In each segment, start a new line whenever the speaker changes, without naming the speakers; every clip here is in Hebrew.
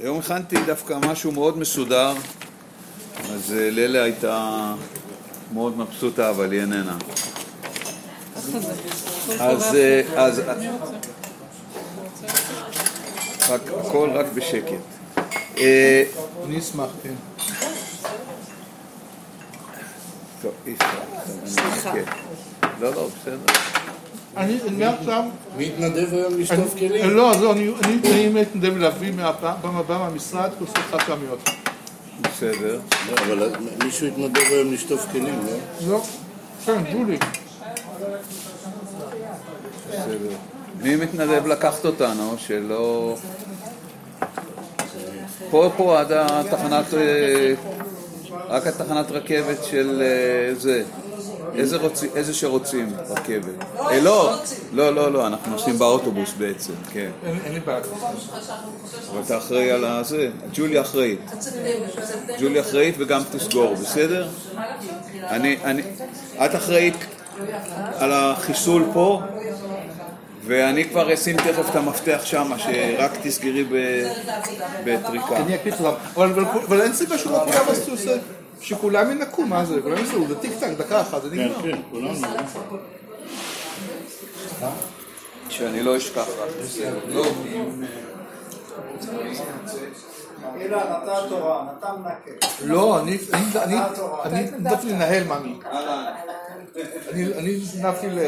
היום הכנתי דווקא משהו מאוד מסודר, אז אה, ללה הייתה מאוד מבסוטה, אבל היא איננה. אז, אה, אז, רק, הכל רק בשקט.
אה, אני אשמח, כן.
טוב, אי אפשר. לא, לא, בסדר.
אני מעכשיו...
מי התנדב היום לשטוף כלים?
לא, לא, אני מתנדב להביא בפעם הבאה מהמשרד כוסות חד פעמיות.
בסדר.
לא, אבל מישהו התנדב היום לשטוף כלים, לא?
לא. כן, ג'ולי.
בסדר. מי מתנדב לקחת אותנו, שלא... פה, פה, עד התחנת... אה, רק התחנת רכבת של אה, זה. איזה, רוצ... איזה שרוצים רכבת. אה, לא, לא, לא, לא, אנחנו נוסעים באוטובוס בעצם, כן.
אין לי בעיה.
אבל אתה אחראי על הזה, ג'ולי אחראית. ג'ולי אחראית וגם תסגור, בסדר? אני, אני, את אחראית על החיסול פה, ואני כבר אשים תכף את המפתח שם, שרק תסגרי בטריקה.
אני אקפיץ. אבל אין סיבה שלא כולם עשו זה. שכולם ינקו, מה זה? כולם יעשו, זה טיק טק, דקה אחת, זה נגמר.
כן, כן, כולם.
שאני לא אשכח רק. לא,
אילן, אתה התורה, אתה מנקה.
לא, אני נדפתי לנהל, מאמי. אני נדפתי ל...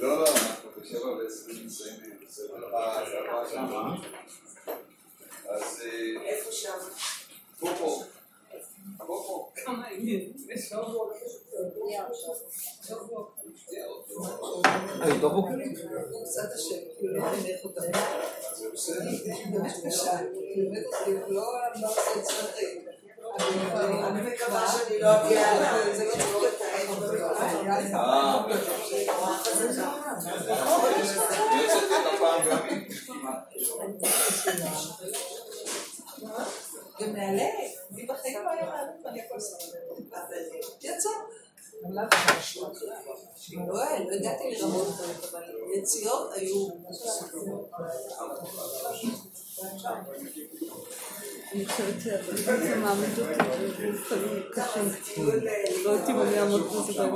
לא, לא, אנחנו בשבע ועשרים מסיימים, בסדר. אז... איפה שם? פה פה. פה פה. זה בסדר.
אני מקווה שאני לא אגיע, זה לא צריך לתאם. לא הגעתי לרמות אבל יציאות היו...
אני חושבת שהבעצם מעמיד אותי לפעמים קשים. לא יודעת אם אני אעמוד בזה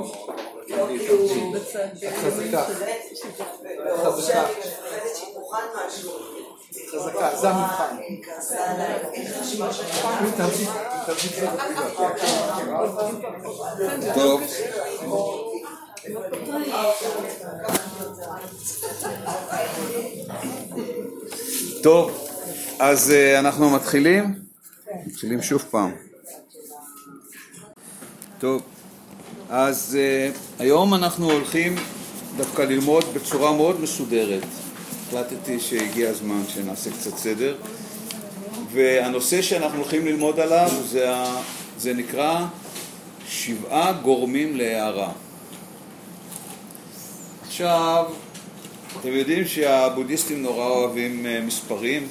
בצד.
חזקה. חזקה. חזקה, זה המבחן.
טוב. טוב, אז uh, אנחנו מתחילים? מתחילים שוב פעם. טוב, אז uh, היום אנחנו הולכים דווקא ללמוד בצורה מאוד מסודרת. החלטתי שהגיע הזמן שנעשה קצת סדר. והנושא שאנחנו הולכים ללמוד עליו זה, זה נקרא שבעה גורמים להערה. עכשיו, אתם יודעים שהבודהיסטים נורא אוהבים מספרים,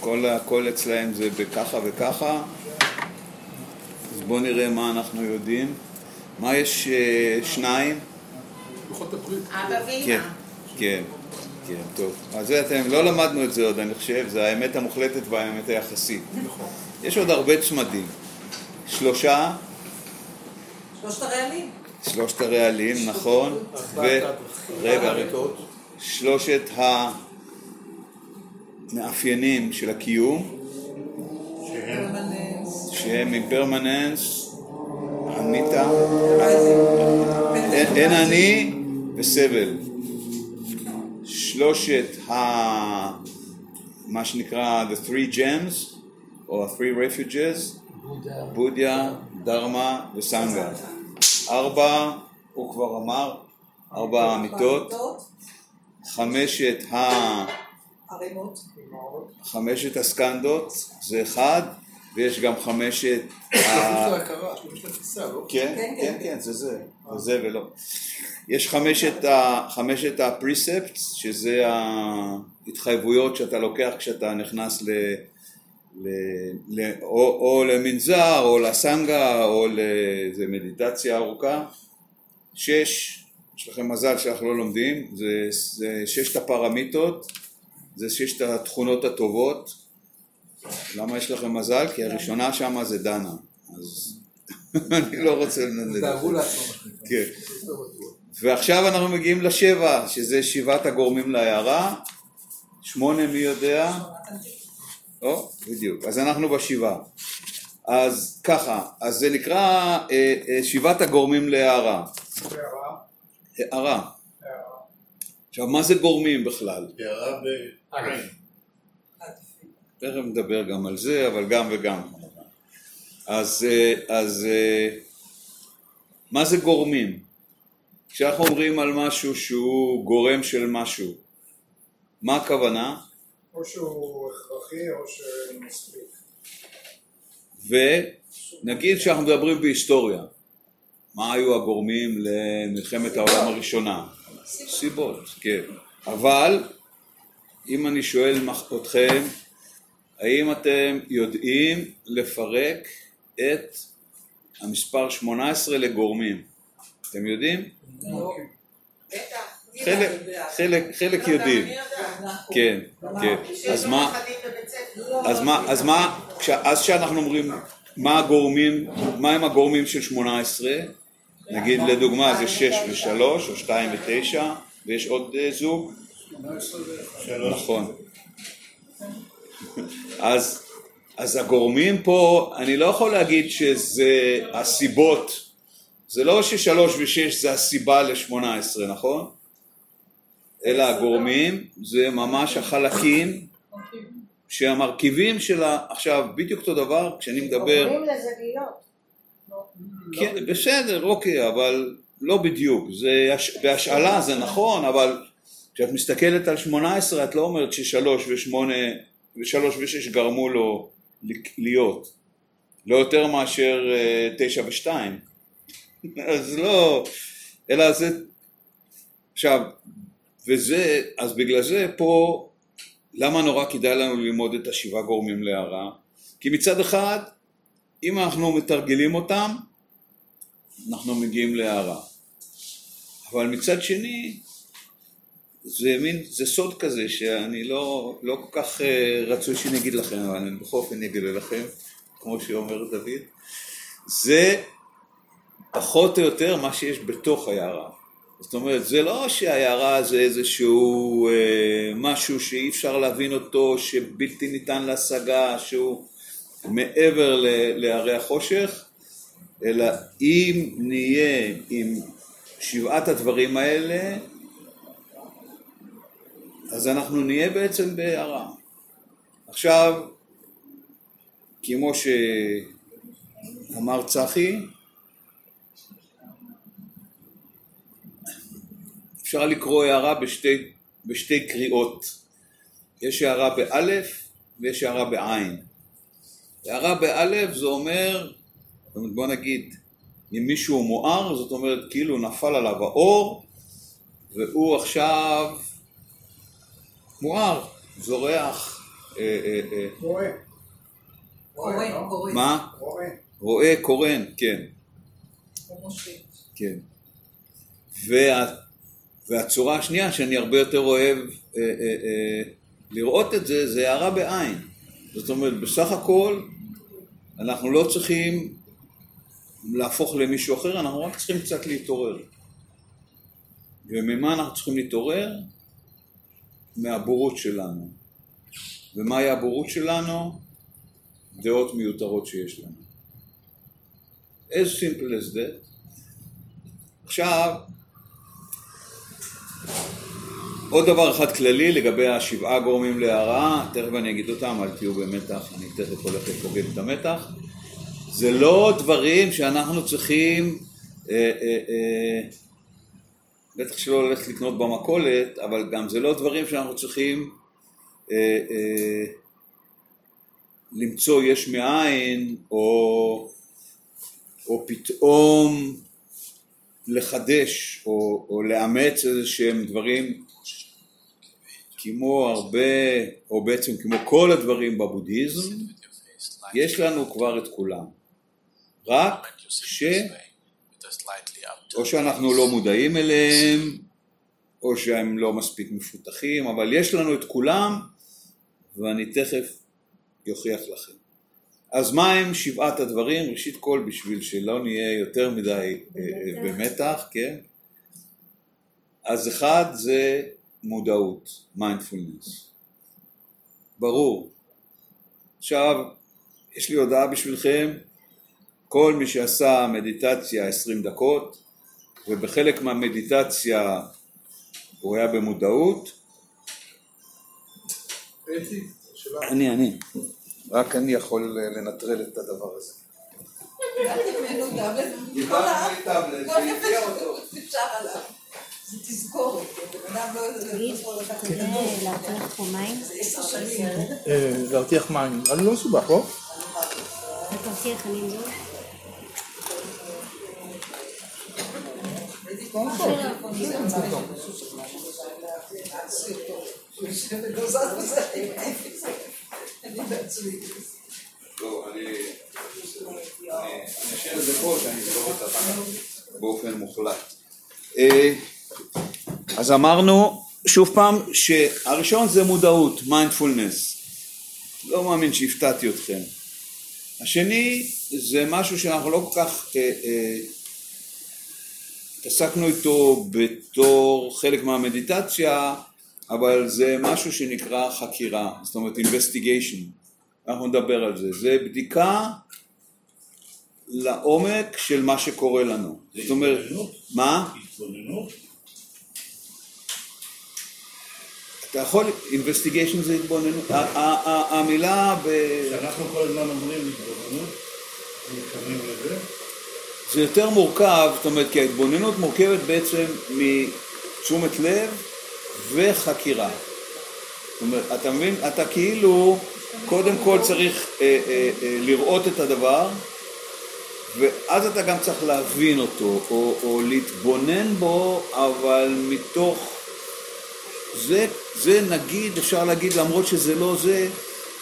כל הכל אצלהם זה בככה וככה, אז בואו נראה מה אנחנו יודעים. מה יש שניים?
לוחות הברית.
אבא ואמא.
כן, כן, כן, טוב. אז זה אתם, לא למדנו את זה עוד, אני חושב, זה האמת המוחלטת והאמת היחסית. יש עוד הרבה צמדים. שלושה,
שלושת הרעלים.
שלושת הרעלים, נכון, ו... רגע, רגע. שלושת המאפיינים של הקיום, שהם אימפרמננס, המיתה, אין אני וסבל. שלושת ה... מה שנקרא the three gems, או ה-three refuges, בודיה, דרמה וסנגה. ארבע, הוא כבר אמר, ארבע אמיתות, חמשת ה...
ערימות.
חמשת הסקנדות זה אחד, ויש גם חמשת
לא?
כן,
כן,
כן,
כן.
כן, זה זה, זה זה ולא. יש חמשת, הפריספטס, שזה ההתחייבויות שאתה לוקח כשאתה נכנס ל... ל, ל או, או למנזר, או לסנגה, או לאיזה מדיטציה ארוכה. שש, יש לכם מזל שאנחנו לא לומדים, זה, זה ששת הפרמיטות, זה שיש את התכונות הטובות. למה יש לכם מזל? כי הראשונה שמה זה דנה. אז אני לא רוצה לנדד.
תארו לעצמם.
כן. ועכשיו אנחנו מגיעים לשבע, שזה שבעת הגורמים להערה. שמונה, מי יודע? או, בדיוק. אז אנחנו בשבעה. אז ככה, אז זה נקרא אה, אה, שבעת הגורמים להערה.
הערה,
הערה.
הערה.
עכשיו, מה זה גורמים בכלל?
הערה
תכף נדבר גם על זה, אבל גם וגם. אז, אה, אז אה, מה זה גורמים? כשאנחנו אומרים על משהו שהוא גורם של משהו, מה הכוונה?
או שהוא הכרחי או שמספיק.
ונגיד שאנחנו מדברים בהיסטוריה, מה היו הגורמים למלחמת העולם הראשונה? סיבות, כן. אבל אם אני שואל אתכם, האם אתם יודעים לפרק את המספר 18 לגורמים? אתם יודעים? חלק, חלק, חלק יודעים, כן, כן. אז מה, אז מה, אז מה, אז כשאנחנו אומרים מה הגורמים, מה הם הגורמים של 18, נגיד לדוגמה זה 6 ו-3 או 2 ו-9 ויש עוד אה, זוג, נכון. אז, אז הגורמים פה, אני לא יכול להגיד שזה הסיבות, זה לא ששלוש ושש זה הסיבה לשמונה עשרה, נכון? אלא הגורמים זה ממש החלקים שהמרכיבים של ה... עכשיו, בדיוק אותו דבר, כשאני מדבר...
לזה.
כן, בסדר, אוקיי, אבל לא בדיוק. זה, הש- בהשאלה זה נכון, אבל כשאת מסתכלת על 18 את לא אומרת ששלוש ושמונה ושלוש ושש גרמו לו להיות. לא יותר מאשר אה, תשע ושתיים. אז לא, אלא זה... עכשיו, וזה, אז בגלל זה פה, למה נורא כדאי לנו ללמוד את השבעה גורמים להערה? כי מצד אחד, אם אנחנו מתרגלים אותם, אנחנו מגיעים להערה. אבל מצד שני, זה מין, זה סוד כזה שאני לא, לא כל כך אה, רצוי שאני אגיד לכם, אבל אני בכל אופן אגלה לכם, כמו שאומר דוד, זה פחות או יותר מה שיש בתוך היערה. זאת אומרת, זה לא שהיערה זה איזשהו אה, משהו שאי אפשר להבין אותו, שבלתי ניתן להשגה, שהוא מעבר להרי החושך, אלא אם נהיה עם שבעת הדברים האלה, אז אנחנו נהיה בעצם בהערה. עכשיו, כמו שאמר צחי, אפשר לקרוא הערה בשתי, בשתי קריאות. יש הערה באלף ויש הערה בעין. הערה באלף זה אומר, בוא נגיד, אם מישהו מואר, זאת אומרת כאילו נפל עליו האור והוא עכשיו מואר, זורח, אה, אה, אה,
רואה.
קורן,
לא?
קורן.
מה?
רואה.
רואה קורן, כן. כן. וה, והצורה השנייה שאני הרבה יותר אוהב אה, אה, אה, לראות את זה, זה הערה בעין. זאת אומרת, בסך הכל אנחנו לא צריכים להפוך למישהו אחר, אנחנו רק צריכים קצת להתעורר. וממה אנחנו צריכים להתעורר? מהבורות שלנו. ומהי הבורות שלנו? דעות מיותרות שיש לנו. as simple as that. עכשיו, עוד דבר אחד כללי לגבי השבעה גורמים להערה, תכף אני אגיד אותם, אל תהיו במתח, אני תכף הולך לפוגג את המתח. זה לא דברים שאנחנו צריכים, אה, אה, אה, בטח שלא ללכת לקנות במכולת, אבל גם זה לא דברים שאנחנו צריכים אה, אה, למצוא יש מאין, או, או פתאום לחדש, או, או לאמץ איזה שהם דברים כמו הרבה, או בעצם כמו כל הדברים בבודהיזם, יש לנו כבר את כולם. רק ש... או שאנחנו לא מודעים אליהם, או שהם לא מספיק מפותחים, אבל יש לנו את כולם, ואני תכף אוכיח לכם. אז מה הם שבעת הדברים? ראשית כל, בשביל שלא נהיה יותר מדי אה, אה, במתח, כן? אז אחד זה מודעות, מיינדפולנס. ברור. עכשיו, יש לי הודעה בשבילכם, כל מי שעשה מדיטציה 20 דקות, ובחלק מהמדיטציה הוא היה במודעות, אני, אני. רק אני יכול לנטרל את הדבר הזה. זה
תזכורת, בן אדם לא יודע
להרתיח פה מים?
זה עשר שנים.
אה, להרתיח מים. אני לא מסובך, לא?
תרתיח אני לא.
לא, באופן מוחלט. אה, אז אמרנו, שוב פעם, שהראשון זה מודעות, מיינדפולנס. לא מאמין שהפתעתי אתכם. השני זה משהו שאנחנו לא כל כך אה, אה, התעסקנו איתו בתור חלק מהמדיטציה, אבל זה משהו שנקרא חקירה, זאת אומרת investigation, אנחנו נדבר על זה, זה בדיקה לעומק של מה שקורה לנו, זאת אומרת, מה?
התבוננות?
אתה יכול, investigation זה התבוננות, המילה ב...
כשאנחנו כל הזמן אומרים התבוננות, מתכוונים לזה.
זה יותר מורכב, זאת אומרת, כי ההתבוננות מורכבת בעצם מתשומת לב וחקירה. זאת אומרת, אתה מבין? אתה כאילו, קודם כל צריך אה, אה, אה, לראות את הדבר, ואז אתה גם צריך להבין אותו, או, או להתבונן בו, אבל מתוך... זה, זה נגיד, אפשר להגיד, למרות שזה לא זה,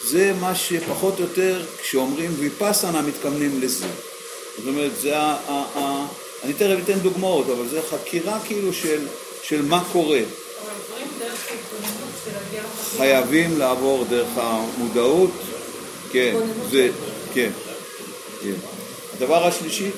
זה מה שפחות או יותר, כשאומרים ויפאסנה, מתכוונים לזה. זאת אומרת, זה ה... ה, ה אני תכף אתן דוגמאות, אבל זה חקירה כאילו של, של מה קורה. חייבים לעבור דרך המודעות, כן, זה, כן, כן. הדבר השלישי,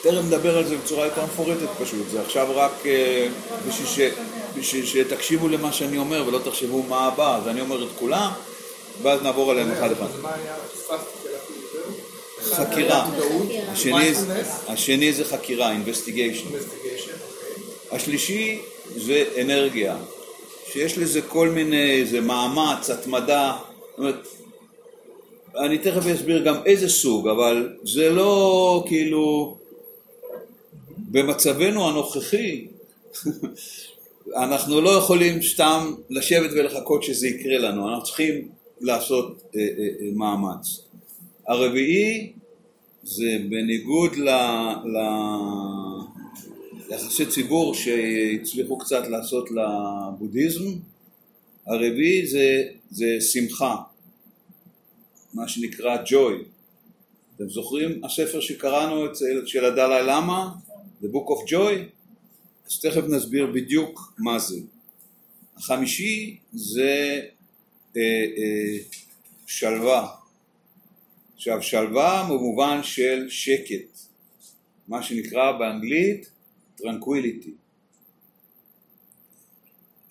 תכף נדבר על זה בצורה יותר מפורטת פשוט, זה עכשיו רק אה, בשביל, שתקשיבו למה שאני אומר ולא תחשבו מה הבא, אז אני אומר את כולם, ואז נעבור עליהם אחד אחד. חקירה, השני, זה חקירה, investigation.
investigation, אוקיי.
השלישי זה אנרגיה, שיש לזה כל מיני, זה מאמץ, התמדה, זאת אומרת, אני תכף אסביר גם איזה סוג, אבל זה לא כאילו, במצבנו הנוכחי, אנחנו לא יכולים סתם לשבת ולחכות שזה יקרה לנו, אנחנו צריכים לעשות אה, אה, אה, מאמץ. הרביעי זה בניגוד ל... ל... יחסי ציבור שהצליחו קצת לעשות לבודהיזם, הרביעי זה, זה שמחה, מה שנקרא ג'וי. אתם זוכרים הספר שקראנו אצל, של הדלאי למה, The Book of Joy? אז תכף נסביר בדיוק מה זה. החמישי זה אה, אה, שלווה. עכשיו שלווה במובן של שקט, מה שנקרא באנגלית tranquility.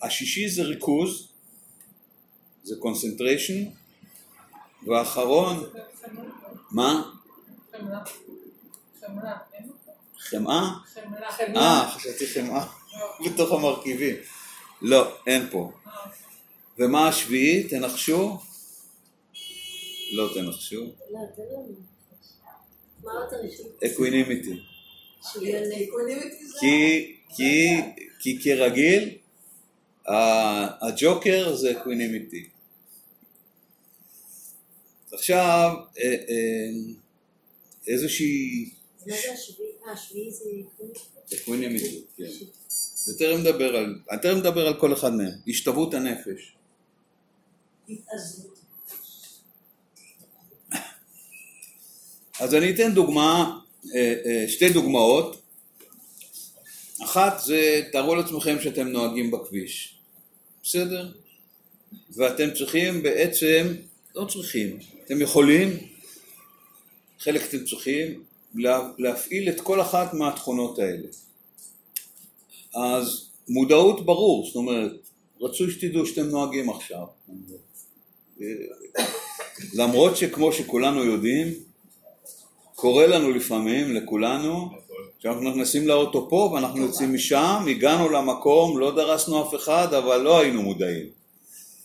השישי זה ריכוז, זה concentration, והאחרון, מה? חמלה? אה, חשבתי חמלה בתוך המרכיבים. לא, אין פה. ומה השביעי? תנחשו? לא תנחשו.
לא, לא. מה עוד הראשון?
equanimity.
כי, כי, כי כרגיל, הג'וקר זה equanimity. עכשיו, אה, אה, איזושהי
מה זה השביעי? השביעי זה...
equanimity, כן. ותכף נדבר על, תכף נדבר על כל אחד מהם. השתוות הנפש. אז אני אתן דוגמה, אה, אה, שתי דוגמאות. אחת זה, תארו לעצמכם שאתם נוהגים בכביש, בסדר? ואתם צריכים בעצם, לא צריכים, אתם יכולים, חלק אתם צריכים, להפעיל את כל אחת מהתכונות האלה. אז מודעות ברור, זאת אומרת, רצוי שתדעו שאתם נוהגים עכשיו. למרות שכמו שכולנו יודעים, קורה לנו לפעמים, לכולנו, שאנחנו נכנסים לאוטו פה ואנחנו יוצאים משם, הגענו למקום, לא דרסנו אף אחד, אבל לא היינו מודעים.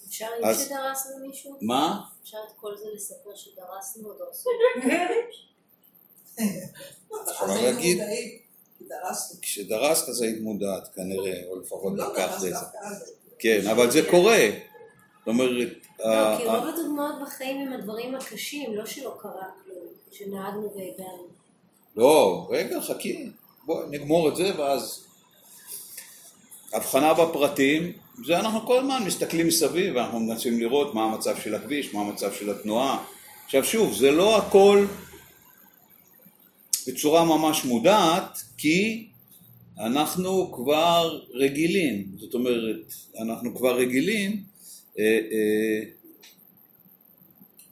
אפשר
אז-
עם שדרסנו מישהו?
מה?
אפשר את כל זה לספר שדרסנו או דרסנו?
יכולה להגיד. כשדרסת אז היית מודעת כנראה, או לפחות
לא
לקחת את זה. כן, אבל זה קורה. זאת אומרת,
לא, כי רוב הדוגמאות בחיים הם הדברים הקשים, לא שלא קרה כלום, שנהגנו והגענו.
לא, רגע, חכי, בואי נגמור את זה ואז... הבחנה בפרטים, זה אנחנו כל הזמן מסתכלים מסביב ואנחנו מנסים לראות מה המצב של הכביש, מה המצב של התנועה. עכשיו שוב, זה לא הכל בצורה ממש מודעת, כי אנחנו כבר רגילים, זאת אומרת, אנחנו כבר רגילים אה, אה,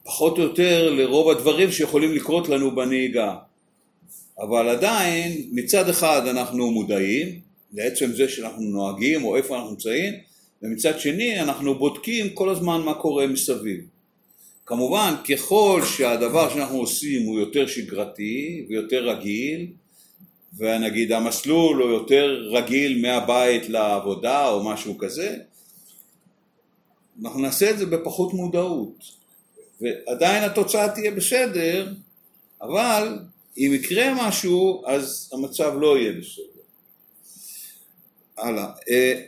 פחות או יותר לרוב הדברים שיכולים לקרות לנו בנהיגה. אבל עדיין מצד אחד אנחנו מודעים לעצם זה שאנחנו נוהגים או איפה אנחנו נמצאים ומצד שני אנחנו בודקים כל הזמן מה קורה מסביב. כמובן ככל שהדבר שאנחנו עושים הוא יותר שגרתי ויותר רגיל ונגיד המסלול הוא יותר רגיל מהבית לעבודה או משהו כזה אנחנו נעשה את זה בפחות מודעות ועדיין התוצאה תהיה בסדר אבל אם יקרה משהו, אז המצב לא יהיה בסדר. הלאה. אה,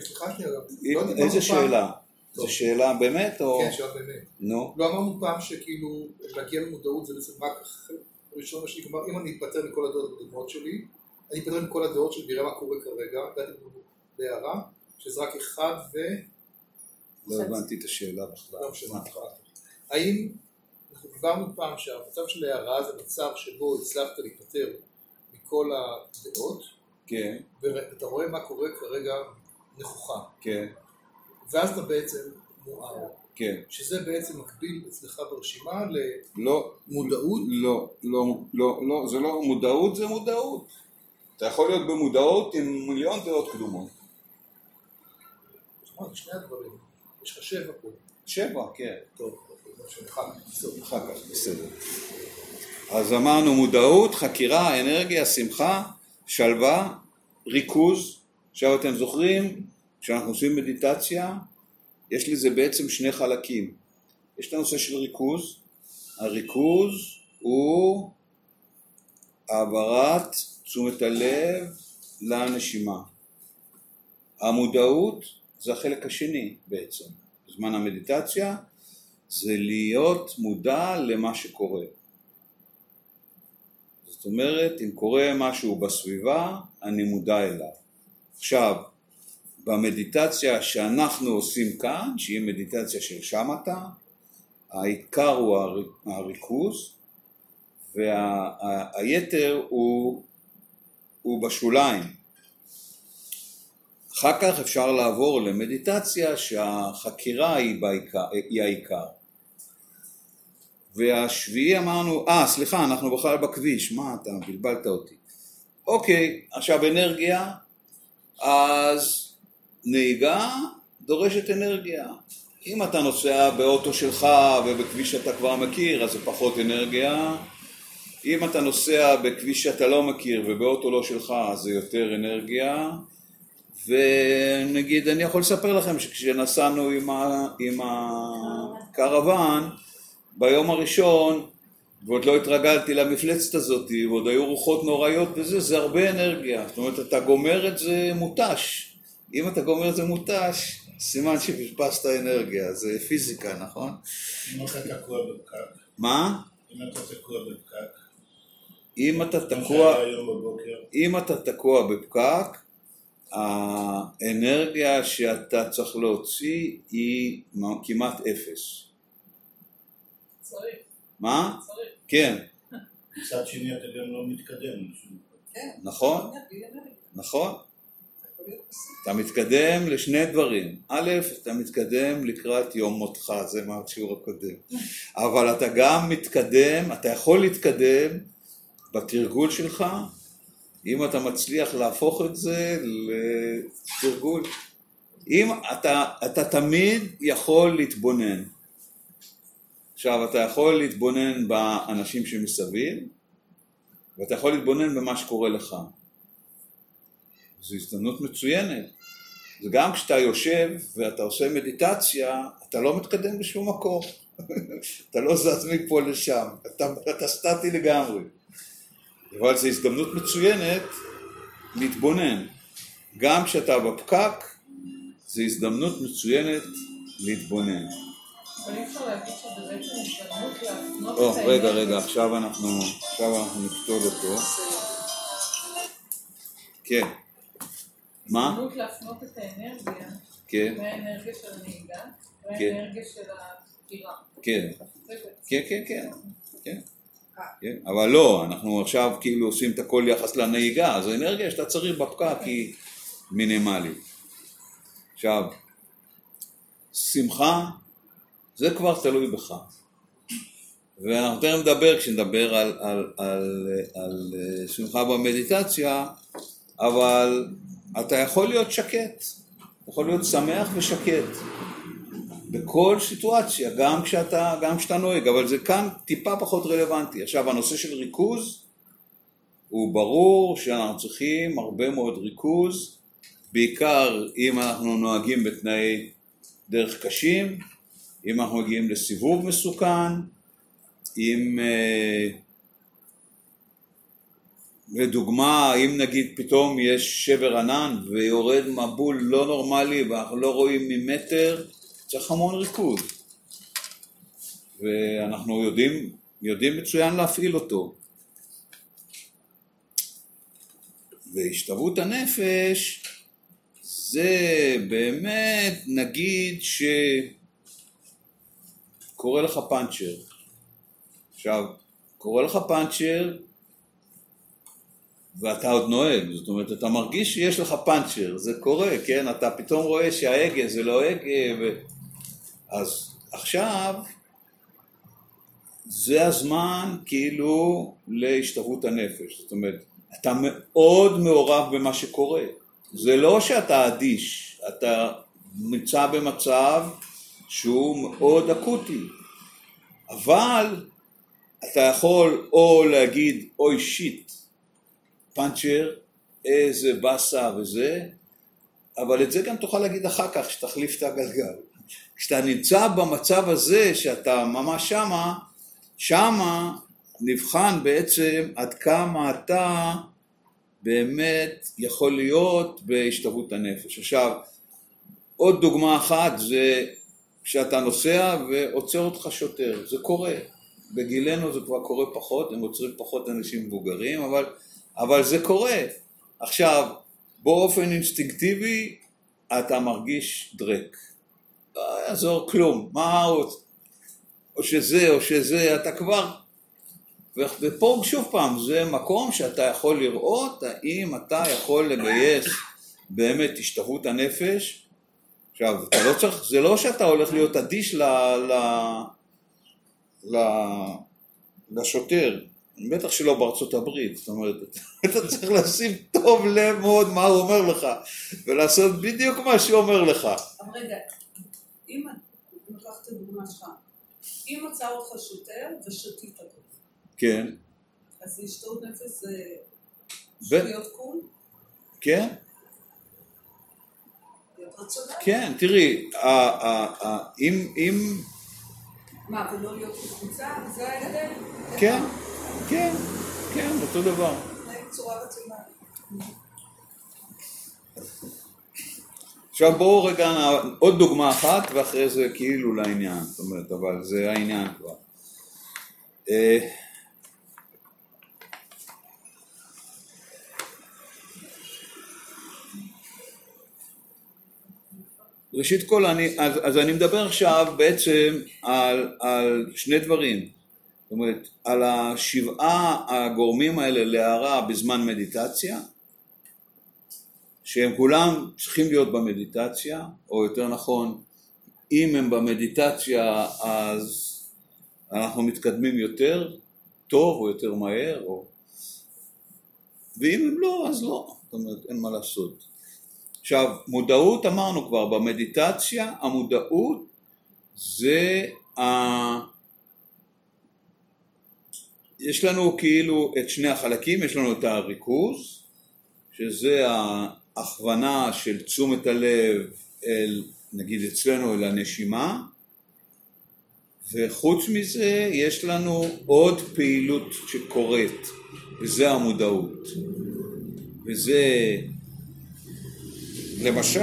סליחה שנייה, לא דיברנו
איזה שאלה? זו שאלה באמת או...
כן, שאלה באמת.
נו.
לא אמרנו פעם שכאילו להגיע למודעות זה בעצם רק ראשון השני, כלומר אם אני אפטר מכל הדעות שלי, אני אפטר מכל הדעות שלי ויראה מה קורה כרגע, נתתי לנו בהערה, שזה רק אחד ו...
לא הבנתי את השאלה בכלל.
לא משנה.
מה אכפת?
האם, אנחנו דיברנו פעם שהמצב של הערה זה מצב שבו הצלחת להיפטר מכל הדעות,
כן,
ואתה רואה מה קורה כרגע נכוחה,
כן,
ואז אתה בעצם מואר,
כן.
שזה בעצם מקביל אצלך ברשימה
לא,
למודעות,
לא, לא, לא, לא, זה לא מודעות, זה מודעות. אתה יכול להיות במודעות עם מיליון דעות קדומות.
תשמע, זה שני הדברים, יש לך שבע פה,
שבע, כן.
טוב, אוקיי, לא.
אחר כך, בסדר. אז אמרנו מודעות, חקירה, אנרגיה, שמחה, שלווה, ריכוז. עכשיו אתם זוכרים, כשאנחנו עושים מדיטציה, יש לזה בעצם שני חלקים. יש את הנושא של ריכוז, הריכוז הוא העברת תשומת הלב לנשימה. המודעות זה החלק השני בעצם, בזמן המדיטציה, זה להיות מודע למה שקורה. זאת אומרת, אם קורה משהו בסביבה, אני מודע אליו. עכשיו, במדיטציה שאנחנו עושים כאן, שהיא מדיטציה של שמטה, העיקר הוא הר- הריכוז, והיתר הוא, הוא בשוליים. אחר כך אפשר לעבור למדיטציה שהחקירה היא, בעיקר, היא העיקר. והשביעי אמרנו, אה סליחה אנחנו בכלל בכביש, מה אתה בלבלת אותי. אוקיי, עכשיו אנרגיה, אז נהיגה דורשת אנרגיה. אם אתה נוסע באוטו שלך ובכביש שאתה כבר מכיר, אז זה פחות אנרגיה. אם אתה נוסע בכביש שאתה לא מכיר ובאוטו לא שלך, אז זה יותר אנרגיה. ונגיד, אני יכול לספר לכם שכשנסענו עם, ה, עם הקרוון, ביום הראשון, ועוד לא התרגלתי למפלצת הזאת, ועוד היו רוחות נוראיות וזה, זה הרבה אנרגיה. זאת אומרת, אתה גומר את זה מותש. אם אתה גומר את זה מותש, סימן שפספסת אנרגיה, זה פיזיקה, נכון?
אם אתה תקוע בפקק,
מה?
אם אתה תקוע בפקק,
אם אתה תקוע, אם אתה תקוע בפקק, האנרגיה שאתה צריך להוציא היא כמעט אפס.
צריך,
מה?
צריך.
כן.
מצד שני אתה גם לא מתקדם.
נכון? נכון. אתה מתקדם לשני דברים. א', אתה מתקדם לקראת יום מותך, זה מהשיעור הקודם. אבל אתה גם מתקדם, אתה יכול להתקדם בתרגול שלך, אם אתה מצליח להפוך את זה לתרגול. אם אתה, אתה תמיד יכול להתבונן. עכשיו, אתה יכול להתבונן באנשים שמסביב, ואתה יכול להתבונן במה שקורה לך. זו הזדמנות מצוינת. זה גם כשאתה יושב ואתה עושה מדיטציה, אתה לא מתקדם בשום מקום. אתה לא זז מפה לשם, אתה, אתה סטטי לגמרי. אבל זו הזדמנות מצוינת להתבונן. גם כשאתה בפקק, זו הזדמנות מצוינת להתבונן.
אבל אי אפשר להגיד שזה בעצם הזדמנות להפנות
או,
את
רגע,
האנרגיה.
רגע, עכשיו אנחנו, עכשיו אנחנו נכתוב אותו. כן. מה?
הזדמנות להפנות את האנרגיה
כן,
מהאנרגיה של הנהיגה
כן.
מהאנרגיה של הבחירה.
כן. כן, כן, כן, כן, כן, אבל לא, אנחנו עכשיו כאילו עושים את הכל יחס לנהיגה, אז האנרגיה שאתה צריך בפקק היא מינימלית. עכשיו, שמחה זה כבר תלוי בך. ואנחנו תכף נדבר, כשנדבר על, על, על, על אה, שמחה במדיטציה, אבל אתה יכול להיות שקט, אתה יכול להיות שמח ושקט. בכל סיטואציה, גם כשאתה, גם כשאתה נוהג, אבל זה כאן טיפה פחות רלוונטי. עכשיו, הנושא של ריכוז, הוא ברור שאנחנו צריכים הרבה מאוד ריכוז, בעיקר אם אנחנו נוהגים בתנאי דרך קשים, אם אנחנו מגיעים לסיבוב מסוכן, אם אה, לדוגמה, אם נגיד פתאום יש שבר ענן ויורד מבול לא נורמלי ואנחנו לא רואים ממטר, צריך המון ריכוז. ואנחנו יודעים, יודעים מצוין להפעיל אותו. והשתוות הנפש זה באמת, נגיד שקורה לך פאנצ'ר. עכשיו, קורה לך פאנצ'ר ואתה עוד נוהג, זאת אומרת, אתה מרגיש שיש לך פאנצ'ר, זה קורה, כן? אתה פתאום רואה שההגה זה לא הגה, ו... אז עכשיו זה הזמן כאילו להשתוות הנפש, זאת אומרת, אתה מאוד מעורב במה שקורה, זה לא שאתה אדיש, אתה נמצא במצב שהוא מאוד אקוטי, אבל אתה יכול או להגיד אוי שיט, פאנצ'ר, איזה באסה וזה, אבל את זה גם תוכל להגיד אחר כך, שתחליף את הגלגל. כשאתה נמצא במצב הזה, שאתה ממש שמה, שמה נבחן בעצם עד כמה אתה באמת יכול להיות בהשתוות הנפש. עכשיו, עוד דוגמה אחת זה כשאתה נוסע ועוצר אותך שוטר, זה קורה. בגילנו זה כבר קורה פחות, הם עוצרים פחות אנשים מבוגרים, אבל, אבל זה קורה. עכשיו, באופן אינסטינקטיבי אתה מרגיש דרק. לא יעזור כלום, מה עוד? או שזה או שזה, אתה כבר... ופה שוב פעם, זה מקום שאתה יכול לראות האם אתה יכול לגייס באמת השתוות הנפש. עכשיו, אתה לא צריך, זה לא שאתה הולך להיות אדיש ל... ל... ל... לשוטר, בטח שלא בארצות הברית, זאת אומרת, אתה צריך לשים טוב לב מאוד מה הוא אומר לך, ולעשות בדיוק מה שהוא אומר לך.
אבל רגע, אם ניקח את הדוגמה שלך, אם עצר אותך שוטר ושתית אותו,
כן,
אז השתות נפש זה להיות קול?
כן? כן, תראי, אם,
מה, ולא להיות בחוצה? זה ההבדל?
כן, כן, כן, אותו דבר. עכשיו בואו רגע, עוד דוגמה אחת ואחרי זה כאילו לעניין, זאת אומרת, אבל זה העניין כבר. אה, ראשית כל, אני, אז, אז אני מדבר עכשיו בעצם על, על שני דברים. זאת אומרת, על השבעה הגורמים האלה להערה בזמן מדיטציה, שהם כולם צריכים להיות במדיטציה, או יותר נכון, אם הם במדיטציה אז אנחנו מתקדמים יותר טוב או יותר מהר, או... ואם הם לא, אז לא, זאת אומרת, אין מה לעשות. עכשיו, מודעות אמרנו כבר, במדיטציה המודעות זה ה... יש לנו כאילו את שני החלקים, יש לנו את הריכוז, שזה ההכוונה של תשומת הלב אל, נגיד אצלנו, אל הנשימה, וחוץ מזה יש לנו עוד פעילות שקורית, וזה המודעות. וזה, למשל,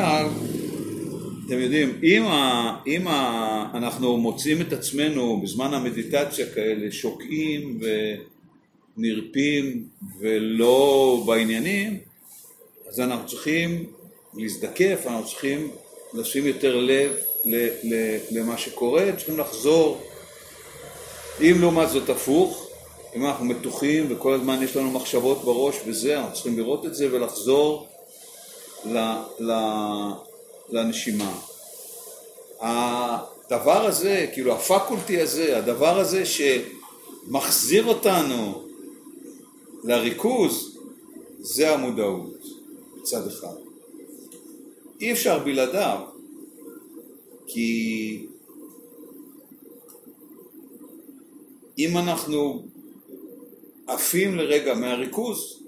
אתם יודעים, אם, ה, אם ה, אנחנו מוצאים את עצמנו בזמן המדיטציה כאלה שוקעים ונרפים ולא בעניינים, אז אנחנו צריכים להזדקף, אנחנו צריכים לשים יותר לב למה שקורה, צריכים לחזור. אם לעומת זאת הפוך, אם אנחנו מתוחים וכל הזמן יש לנו מחשבות בראש וזה, אנחנו צריכים לראות את זה ולחזור ל, ל, לנשימה. הדבר הזה, כאילו הפקולטי הזה, הדבר הזה שמחזיר אותנו לריכוז, זה המודעות, מצד אחד. אי אפשר בלעדיו, כי אם אנחנו עפים לרגע מהריכוז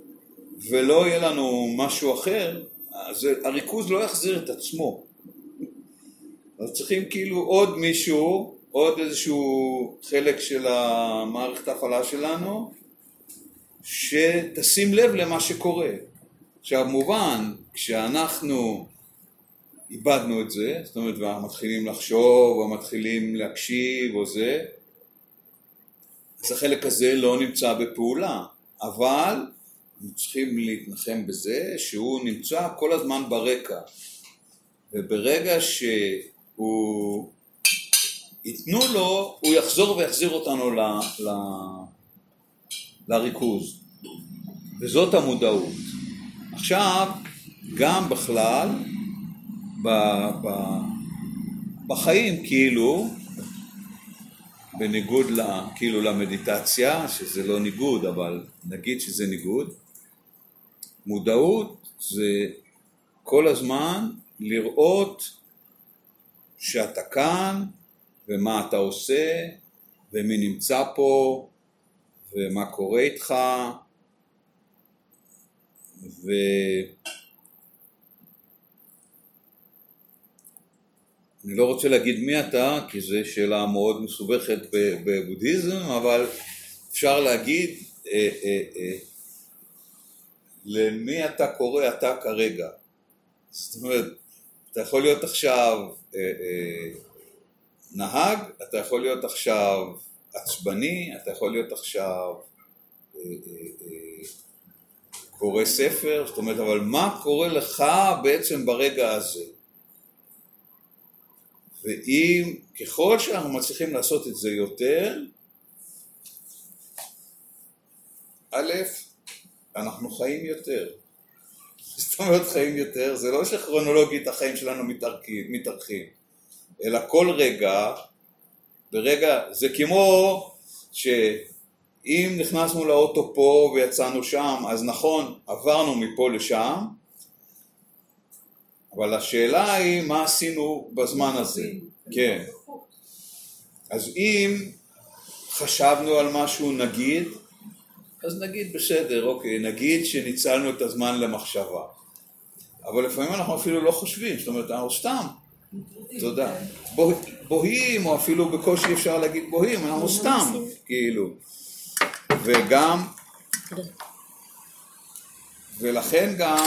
ולא יהיה לנו משהו אחר, אז הריכוז לא יחזיר את עצמו. אז צריכים כאילו עוד מישהו, עוד איזשהו חלק של המערכת ההפעלה שלנו, שתשים לב למה שקורה. עכשיו מובן, כשאנחנו איבדנו את זה, זאת אומרת, ומתחילים לחשוב, או מתחילים להקשיב, או זה, אז החלק הזה לא נמצא בפעולה, אבל צריכים להתנחם בזה שהוא נמצא כל הזמן ברקע, וברגע שהוא ייתנו לו, הוא יחזור ויחזיר אותנו ל, ל, לריכוז, וזאת המודעות. עכשיו, גם בכלל, ב, ב, בחיים כאילו, בניגוד ל, כאילו למדיטציה, שזה לא ניגוד, אבל נגיד שזה ניגוד, מודעות זה כל הזמן לראות שאתה כאן ומה אתה עושה ומי נמצא פה ומה קורה איתך ו... אני לא רוצה להגיד מי אתה, כי זו שאלה מאוד מסובכת בבודהיזם, אבל אפשר להגיד אה, אה, אה, למי אתה קורא אתה כרגע. זאת אומרת, אתה יכול להיות עכשיו אה, אה, נהג, אתה יכול להיות עכשיו עצבני, אתה יכול להיות עכשיו אה, אה, אה, קורא ספר, זאת אומרת, אבל מה קורה לך בעצם ברגע הזה? ואם, ככל שאנחנו מצליחים לעשות את זה יותר, א', אנחנו חיים יותר. זאת אומרת חיים יותר, זה לא שכרונולוגית החיים שלנו מתארכים, מתארכים, אלא כל רגע, ברגע, זה כמו שאם נכנסנו לאוטו פה ויצאנו שם, אז נכון, עברנו מפה לשם, אבל השאלה היא מה עשינו בזמן הזה, כן. אז אם חשבנו על משהו נגיד, אז נגיד בסדר, אוקיי, נגיד שניצלנו את הזמן למחשבה. אבל לפעמים אנחנו אפילו לא חושבים, זאת אומרת, אנחנו סתם, תודה, בוהים, או אפילו בקושי אפשר להגיד בוהים, אנחנו סתם, כאילו. וגם, ולכן גם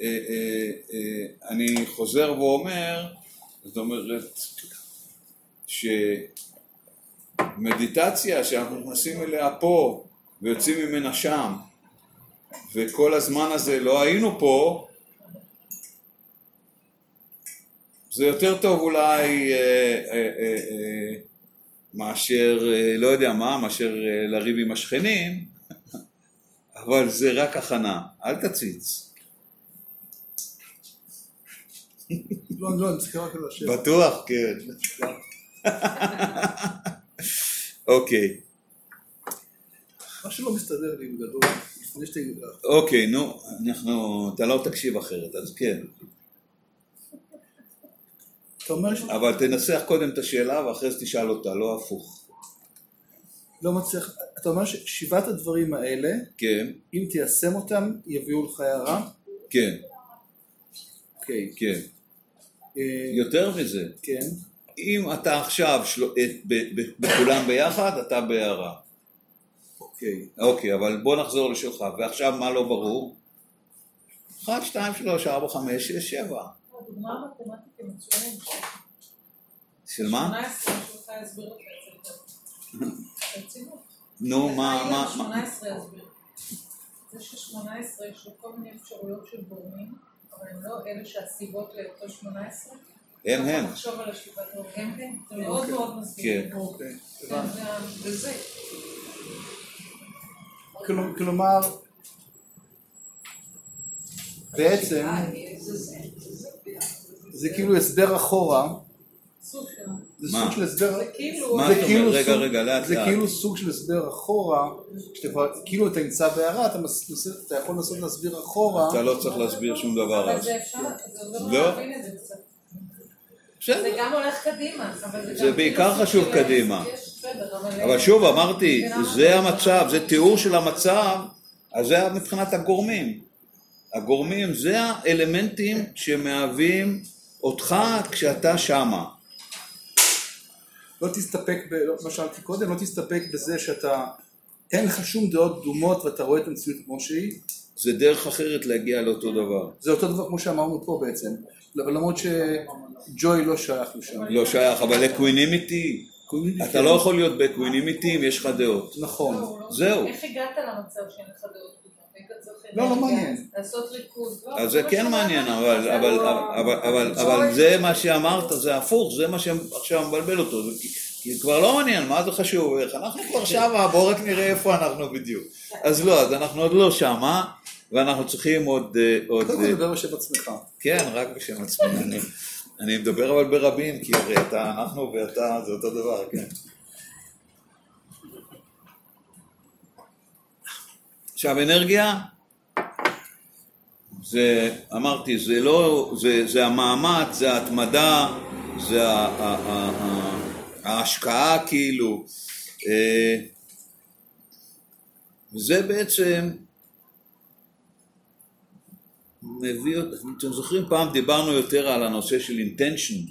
אה, אה, אה, אני חוזר ואומר, זאת אומרת, שמדיטציה שאנחנו נכנסים אליה פה ויוצאים ממנה שם, וכל הזמן הזה לא היינו פה, זה יותר טוב אולי אה, אה, אה, מאשר, אה, לא יודע מה, מאשר אה, לריב עם השכנים, אבל זה רק הכנה, אל תציץ.
לא, לא, אני מסתכל רק על השאלה.
בטוח, כן. אוקיי,
מה שלא מסתדר לי בגדול, לפני שאתה...
אוקיי, נו, אנחנו, אתה לא תקשיב אחרת, אז כן. אבל תנסח קודם את השאלה ואחרי זה תשאל אותה, לא הפוך.
לא מצליח... אתה אומר ששבעת הדברים האלה,
כן,
אם תיישם אותם, יביאו לך הערה?
כן,
אוקיי.
כן.
אה,
יותר מזה,
כן.
אם אתה עכשיו של... ב... בכולם ביחד, אתה בהערה.
אוקיי.
אוקיי, אבל בוא נחזור לשלך. ועכשיו מה לא ברור? 1, 2, 3, 4, 5, 6, 7.
הדוגמה המתמטית היא מצוינת.
של מה?
18, מישהו לך יסביר ברצינות.
נו, מה,
לך
מה, מה?
18 יסביר. זה ש-18 יש לו כל מיני אפשרויות של גורמים, אבל הם לא אלה שהסיבות לאותו 18.
הם הם.
תחשוב על השיבת. הם הם. זה מאוד מאוד מסביר.
כן.
אוקיי.
כן, וזה.
כל- כלומר, בעצם זה כאילו הסבר אחורה. זה? סוג של
זה כאילו...
סוג- של הסבר אחורה, כאילו אתה נמצא בהערה, אתה יכול לנסות להסביר אחורה,
אתה לא צריך להסביר שום דבר
אבל
אז.
זה אפשר, זה עוזר
לא.
להבין את זה קצת. זה גם הולך קדימה, אבל זה
בעיקר
כאילו
חשוב קדימה.
יש, אבל...
שוב, אמרתי, זה המצב, זה תיאור של המצב, אז זה מבחינת הגורמים. הגורמים זה האלמנטים שמהווים אותך כשאתה שמה.
לא תסתפק, ב- לא- מה שאמרתי קודם, לא תסתפק בזה שאתה, אין לך שום דעות קדומות ואתה רואה את המציאות כמו שהיא,
זה דרך אחרת להגיע לאותו דבר.
זה אותו דבר כמו שאמרנו פה בעצם, אבל למרות שג'וי לא שייך לשם.
לא שייך, אבל equanimity, אתה לא יכול להיות ב equanimity אם יש לך דעות.
נכון.
זהו.
איך הגעת למצב שאין לך דעות קדומות? היית צריך
לא, לא מעניין.
לעשות ריכוז. לא,
אז זה
לא
כן
שמעת.
מעניין, אבל,
זה
אבל, אבל, אבל, אבל זה מה שאמרת, זה הפוך, זה מה שעכשיו מבלבל אותו, זה כי- כבר לא מעניין, מה זה חשוב, איך אנחנו כבר שמה, בואו רק נראה איפה אנחנו בדיוק. אז לא, אז אנחנו עוד לא שמה, ואנחנו צריכים עוד, אה, עוד,
קודם כל
אה,
דבר בשם עצמך.
כן, רק בשם עצמי, אני, מדבר אבל ברבים, כי הרי אתה, אנחנו ואתה, זה אותו דבר, כן. עכשיו אנרגיה, זה, אמרתי, זה לא, זה, זה המאמץ, זה ההתמדה, זה ההשקעה כאילו, אה, וזה בעצם מביא, אתם זוכרים פעם דיברנו יותר על הנושא של intention,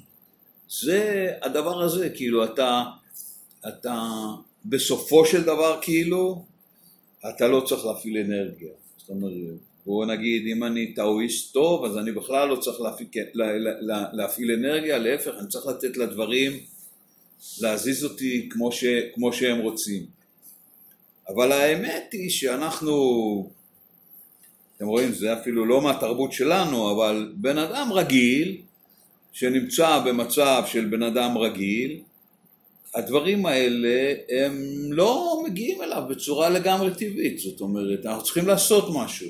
זה הדבר הזה, כאילו אתה, אתה בסופו של דבר כאילו, אתה לא צריך להפעיל אנרגיה, זאת אומרת, בוא נגיד אם אני טאואיסט טוב אז אני בכלל לא צריך להפעיל, לה, לה, לה, להפעיל אנרגיה, להפך אני צריך לתת לדברים להזיז אותי כמו, ש, כמו שהם רוצים, אבל האמת היא שאנחנו אתם רואים, זה אפילו לא מהתרבות שלנו, אבל בן אדם רגיל, שנמצא במצב של בן אדם רגיל, הדברים האלה הם לא מגיעים אליו בצורה לגמרי טבעית, זאת אומרת, אנחנו צריכים לעשות משהו.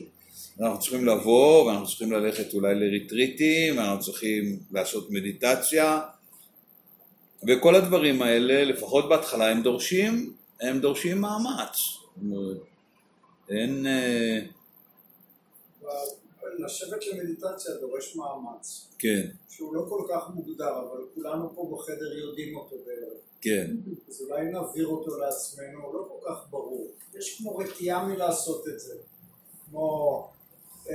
אנחנו צריכים לבוא, ואנחנו צריכים ללכת אולי לריטריטים, ואנחנו צריכים לעשות מדיטציה, וכל הדברים האלה, לפחות בהתחלה, הם דורשים, הם דורשים מאמץ. אין...
לשבת למדיטציה דורש מאמץ,
כן,
שהוא לא כל כך מוגדר, אבל כולנו פה בחדר יודעים אותו בערך.
כן.
אז אולי נעביר אותו לעצמנו, הוא לא כל כך ברור. יש כמו רתיעה מלעשות את זה. כמו... אה,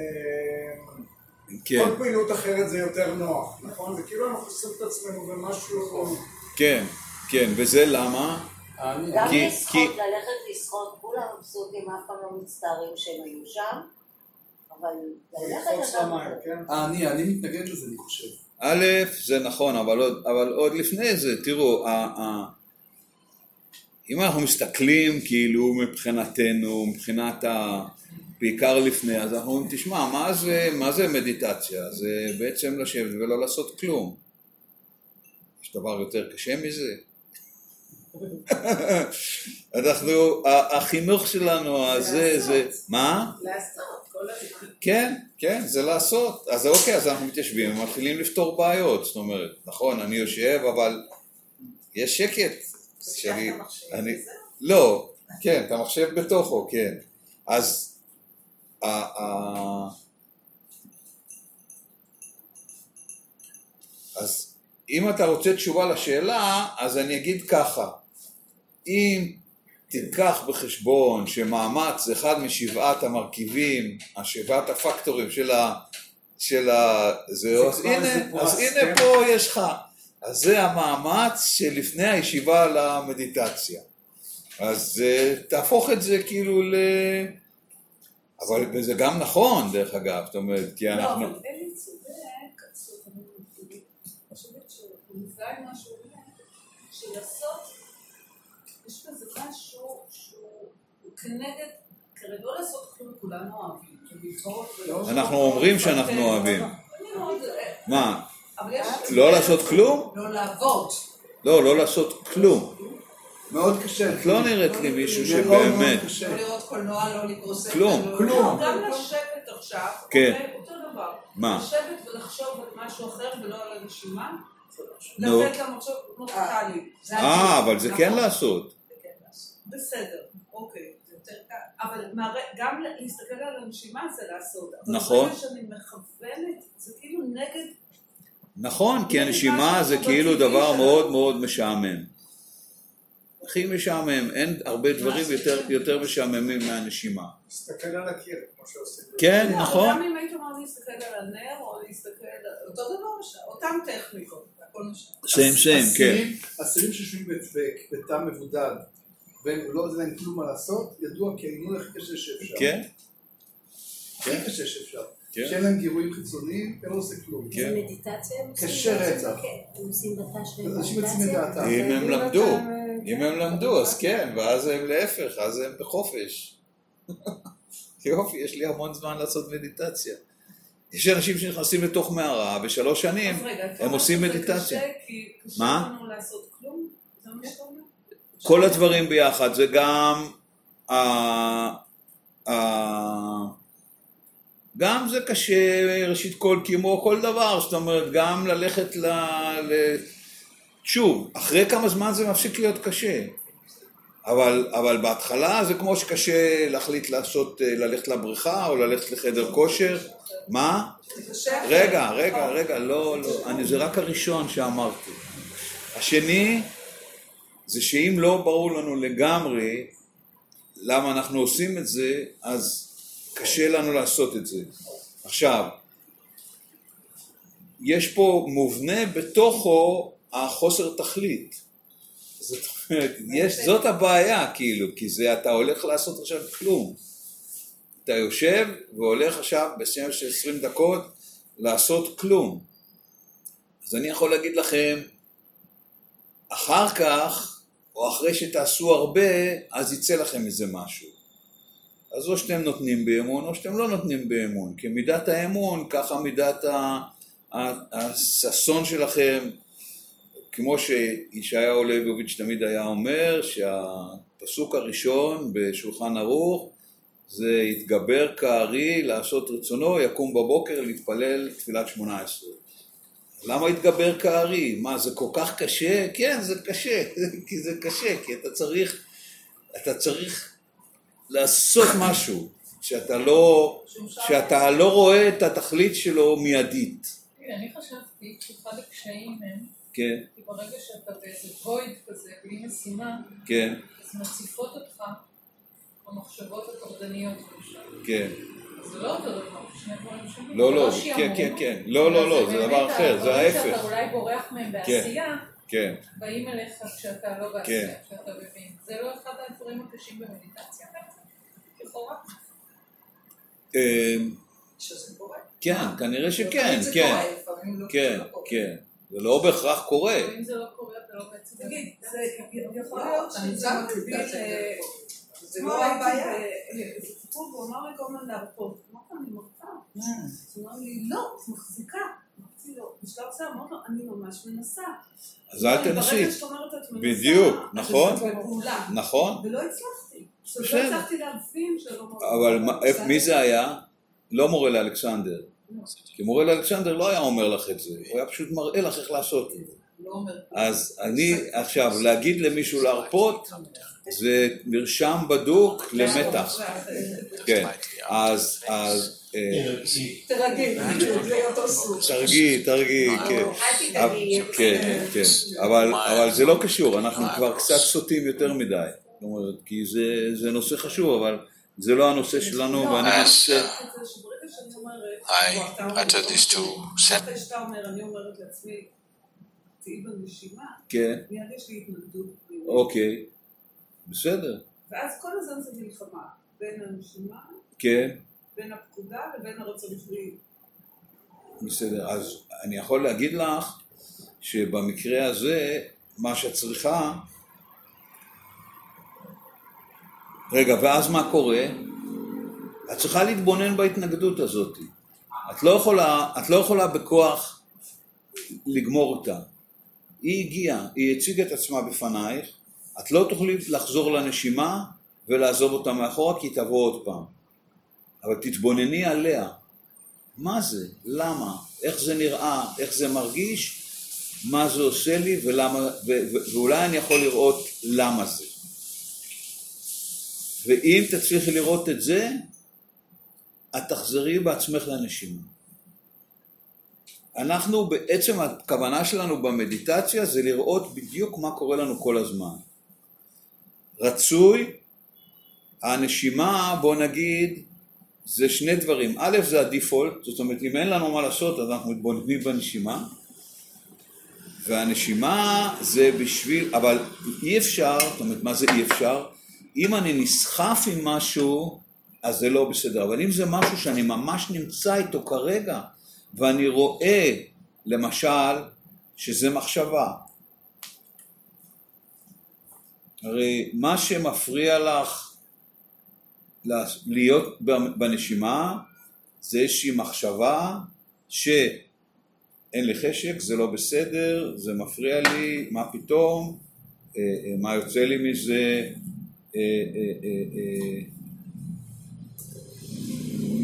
כן,
כל פעילות אחרת זה יותר נוח, נכון? זה כאילו אנחנו עושים את עצמנו במשהו...
כן, כן, וזה למה?
גם לשחות, ללכת לשחות, כולם מבסוטים, אף פעם לא מצטערים שהם היו שם,
אני, אני מתנגד לזה, אני חושב.
א', זה נכון, אבל עוד, אבל עוד לפני זה, תראו, ה, ה, אם אנחנו מסתכלים כאילו מבחינתנו, מבחינת ה... בעיקר לפני, אז אנחנו אומרים, תשמע, מה זה, מה זה מדיטציה? זה בעצם לשבת ולא לעשות כלום. יש דבר יותר קשה מזה? אנחנו, החינוך שלנו, הזה, זה, מה?
לעשות.
כן, כן, זה לעשות. אז אוקיי, אז אנחנו מתיישבים ומתחילים לפתור בעיות. זאת אומרת, נכון, אני יושב, אבל יש שקט. שלי,
המחשב
אני. לא, כן, את המחשב בתוכו, כן. אז, ה- ה- אז אם אתה רוצה תשובה לשאלה, אז אני אגיד ככה, אם תיקח בחשבון שמאמץ זה אחד משבעת המרכיבים, השבעת הפקטורים של ה... של ה... זהו, אז הנה, אז. הנה פה יש לך. אז זה המאמץ שלפני הישיבה למדיטציה. אז אה, תהפוך את זה כאילו ל... אבל זה גם נכון, דרך אגב, זאת אומרת, כי
לא,
אנחנו...
אבל אלי צודק, אני חושבת שהוא נפגע עם מה שהוא משהו שהוא כנגד, כרגע לא לעשות כלום כולנו אוהבים, ולא...
אנחנו אומרים שאנחנו אוהבים.
אה,
מה?
יש...
לא לעשות כלום?
לא לעבוד.
לא, לא לעשות כלום.
מאוד קשה.
את לא נראית לי מישהו שבאמת...
לא לראות קולנוע, לא לקרוא ספר.
כלום, כלום.
לא, גם לשבת עכשיו,
כן.
אוקיי, אותו דבר.
מה?
לשבת ולחשוב על משהו אחר ולא על הנשימה.
נו.
לתת.
אה, אבל זה כן לעשות.
בסדר, אוקיי, זה יותר קל. אבל גם להסתכל על הנשימה זה לעשות. אבל
נכון.
ברגע שאני מכוונת, זה כאילו נגד...
נכון, כי הנשימה זה כאילו
בטבעי
דבר. מאוד מאוד משעמם. הכי משעמם, אין הרבה דברים יותר- יותר משעממים מהנשימה.
תסתכל על הקיר, כמו שעושים.
כן,
לא,
נכון.
גם אם היית אומר להסתכל על הנר, או להסתכל... על- אותו דבר, אותם טכניקות, הכל משנה.
סיים סיים, כן.
אסירים- שיושבים בתא מבודד ולא יודע להם כלום מה לעשות, ידוע כי העינוי הכי קשה שאפשר.
כן,
הכי קשה שאפשר.
כן.
שאין להם גירויים חיצוניים, הם לא עושים כלום.
כן.
זה מדיטציה הם עושים?
קשה
בעצם?
רצח.
כן, הם עושים בתא של
אנשים יוצאים
מדיטציה?
מדעתם.
אם הם למדו, אם הם למדו, אז כן, ואז הם להפך, אז הם בחופש. יופי, יש לי המון זמן לעשות מדיטציה. יש אנשים שנכנסים לתוך מערה בשלוש שנים,
אז
הם עושים מדיטציה.
קשה כי קשה
מה?
לנו לעשות כלום? זה מה שאתה אומר?
כל הדברים ביחד, זה גם ה- ה- גם זה קשה, ראשית כל, כמו כל דבר, זאת אומרת, גם ללכת ל... ל... שוב, אחרי כמה זמן זה מפסיק להיות קשה. אבל, אבל בהתחלה זה כמו שקשה להחליט לעשות, אה, ללכת לבריכה או ללכת לחדר כושר. מה? רגע, רגע, רגע, לא, לא, אני, זה רק הראשון שאמרתי. השני, זה שאם לא ברור לנו לגמרי למה אנחנו עושים את זה, אז קשה לנו לעשות את זה. עכשיו, יש פה מובנה בתוכו החוסר תכלית. זאת אומרת, יש, זאת הבעיה, כאילו, כי זה אתה הולך לעשות עכשיו כלום. אתה יושב והולך עכשיו בסיים של 20 דקות לעשות כלום. אז אני יכול להגיד לכם, אחר כך, או אחרי שתעשו הרבה, אז יצא לכם מזה משהו. אז או שאתם נותנים באמון, או שאתם לא נותנים באמון. כי מידת האמון, ככה מידת הששון שלכם, כמו שישעיהו ליבוביץ' תמיד היה אומר, שהפסוק הראשון בשולחן ערוך זה יתגבר כארי לעשות רצונו, יקום בבוקר להתפלל תפילת שמונה עשרה. למה יתגבר כארי? מה, זה כל כך קשה? כן, זה קשה, כי זה קשה, כי אתה צריך, אתה צריך לעשות משהו, שאתה לא, שאתה לא רואה את התכלית שלו מיידית.
אני חשבתי שאחד הקשיים הם,
כן,
כי ברגע שאתה באיזה וויד כזה, בלי משימה,
כן,
אז מציפות אותך המחשבות הטורדניות למשל.
כן.
זה לא אותו דבר, זה שני דברים שונים.
לא, לא,
שעמום,
כן, כן, כן. לא, לא, לא, זה דבר אחר, זה ההפך.
שאתה אולי בורח מהם בעשייה,
כן,
באים אליך כשאתה לא
כן.
בעשייה, כשאתה מבין. זה לא אחד הדברים הקשים במדיטציה. לכאורה.
אמ. כן, כנראה שכן, כן,
לא-
כן,
לא.
כן. זה לא בהכרח קורה.
אם זה לא קורה, אתה לא בעצם...
תגיד,
זה יכול
לא,
להיות שזה
זה לא הבעיה.
איזה טיפול, והוא אמר לי כל הזמן להרפות. אמרתי אני מרפה. אז הוא אמר לי, לא, את מחזיקה. אמרתי לו, בשלב זה אמרתי לו, אני ממש מנסה.
אז אל תנסי.
ברגע שאת אומרת את מנסה,
בדיוק,
אבל
נכון.
זה.
נכון,
ולא הצלחתי. לא הצלחתי להבין שלא...
אבל מה- איפה- מי זה היה? לא מורה לאלכסנדר. כי מורה לאלכסנדר לא היה אומר לך את זה, הוא היה פשוט מראה לך איך לעשות את זה.
לא.
אז אני עכשיו, להגיד למישהו להרפות, זה מרשם בדוק למתח. כן, אז, אז, אה,
תרגי, זה אותו סוג.
תרגיעי, תרגיעי, כן. כן, כן, אבל, אבל זה לא קשור, אנחנו כבר קצת סוטים יותר מדי. כי זה, זה נושא חשוב, אבל זה לא הנושא שלנו, ואני
לא,
חושב...
זה שברגע שאני אומרת...
I uttered these two
אחרי תהיי בנשימה,
כן,
מיד יש לי התנגדות. פנימית.
אוקיי, בסדר,
ואז כל הזמן זה מלחמה בין הנשימה,
כן,
בין הפקודה לבין הרצון שלי.
בסדר. אז אני יכול להגיד לך שבמקרה הזה, מה שאת צריכה... רגע, ואז מה קורה? את צריכה להתבונן בהתנגדות הזאת. את לא יכולה, את לא יכולה בכוח לגמור אותה. היא הגיעה, היא הציגה את עצמה בפנייך, את לא תוכלי לחזור לנשימה ולעזוב אותה מאחורה כי היא תבוא עוד פעם. אבל תתבונני עליה. מה זה? למה? איך זה נראה? איך זה מרגיש? מה זה עושה לי ולמה, ו, ו, ואולי אני יכול לראות למה זה. ואם תצליחי לראות את זה, את תחזרי בעצמך לנשימה. אנחנו בעצם הכוונה שלנו במדיטציה זה לראות בדיוק מה קורה לנו כל הזמן. רצוי, הנשימה בוא נגיד זה שני דברים, א' זה הדיפולט, זאת אומרת אם אין לנו מה לעשות אז אנחנו מתבוננים בנשימה והנשימה זה בשביל, אבל אי אפשר, זאת אומרת מה זה אי אפשר? אם אני נסחף עם משהו אז זה לא בסדר, אבל אם זה משהו שאני ממש נמצא איתו כרגע ואני רואה למשל שזה מחשבה. הרי מה שמפריע לך להיות בנשימה זה איזושהי מחשבה שאין לי חשק, זה לא בסדר, זה מפריע לי, מה פתאום, אה, אה, מה יוצא לי מזה, אה,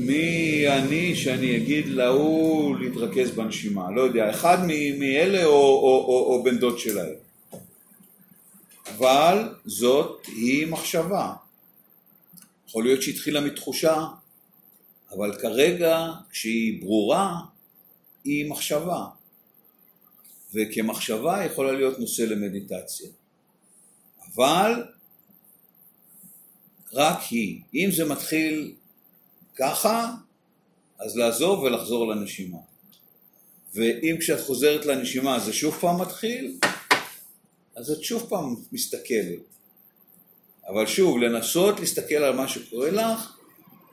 מי אני שאני אגיד להוא להתרכז בנשימה, לא יודע, אחד מאלה או, או, או, או בן דוד שלהם. אבל זאת היא מחשבה. יכול להיות שהתחילה מתחושה, אבל כרגע כשהיא ברורה, היא מחשבה. וכמחשבה יכולה להיות נושא למדיטציה. אבל רק היא. אם זה מתחיל ככה, אז לעזוב ולחזור לנשימה. ואם כשאת חוזרת לנשימה זה שוב פעם מתחיל, אז את שוב פעם מסתכלת. אבל שוב, לנסות להסתכל על מה שקורה לך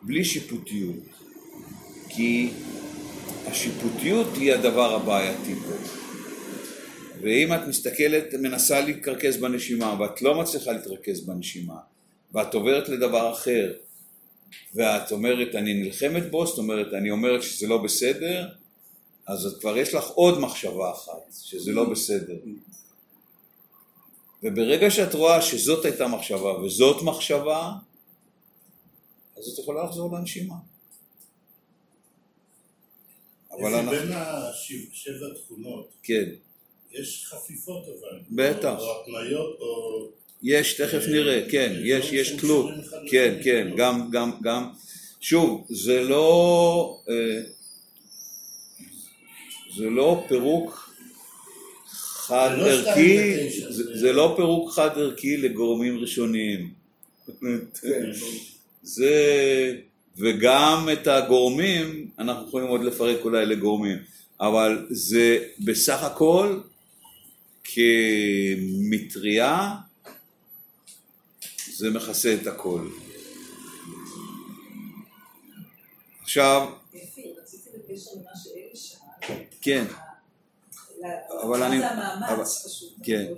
בלי שיפוטיות. כי השיפוטיות היא הדבר הבעייתי פה. ואם את מסתכלת, מנסה להתרכז בנשימה, ואת לא מצליחה להתרכז בנשימה, ואת עוברת לדבר אחר, ואת אומרת אני נלחמת בו, זאת אומרת אני אומרת שזה לא בסדר, אז את כבר יש לך עוד מחשבה אחת, שזה לא בסדר. וברגע שאת רואה שזאת הייתה מחשבה וזאת מחשבה, אז את יכולה לחזור לנשימה.
אבל אנחנו... בין השבע תכונות,
כן.
יש חפיפות אבל.
בטח.
או התניות או...
יש, תכף נראה, כן, יש, יש תלות, כן, כן, גם, גם, גם, שוב, זה לא, זה לא פירוק חד ערכי, זה לא פירוק חד ערכי לגורמים ראשוניים, זה, וגם את הגורמים אנחנו יכולים עוד לפרק אולי לגורמים, אבל זה בסך הכל כמטריה זה מכסה את הכל. עכשיו... כן. אבל אני...
זה המאמץ פשוט.
כן.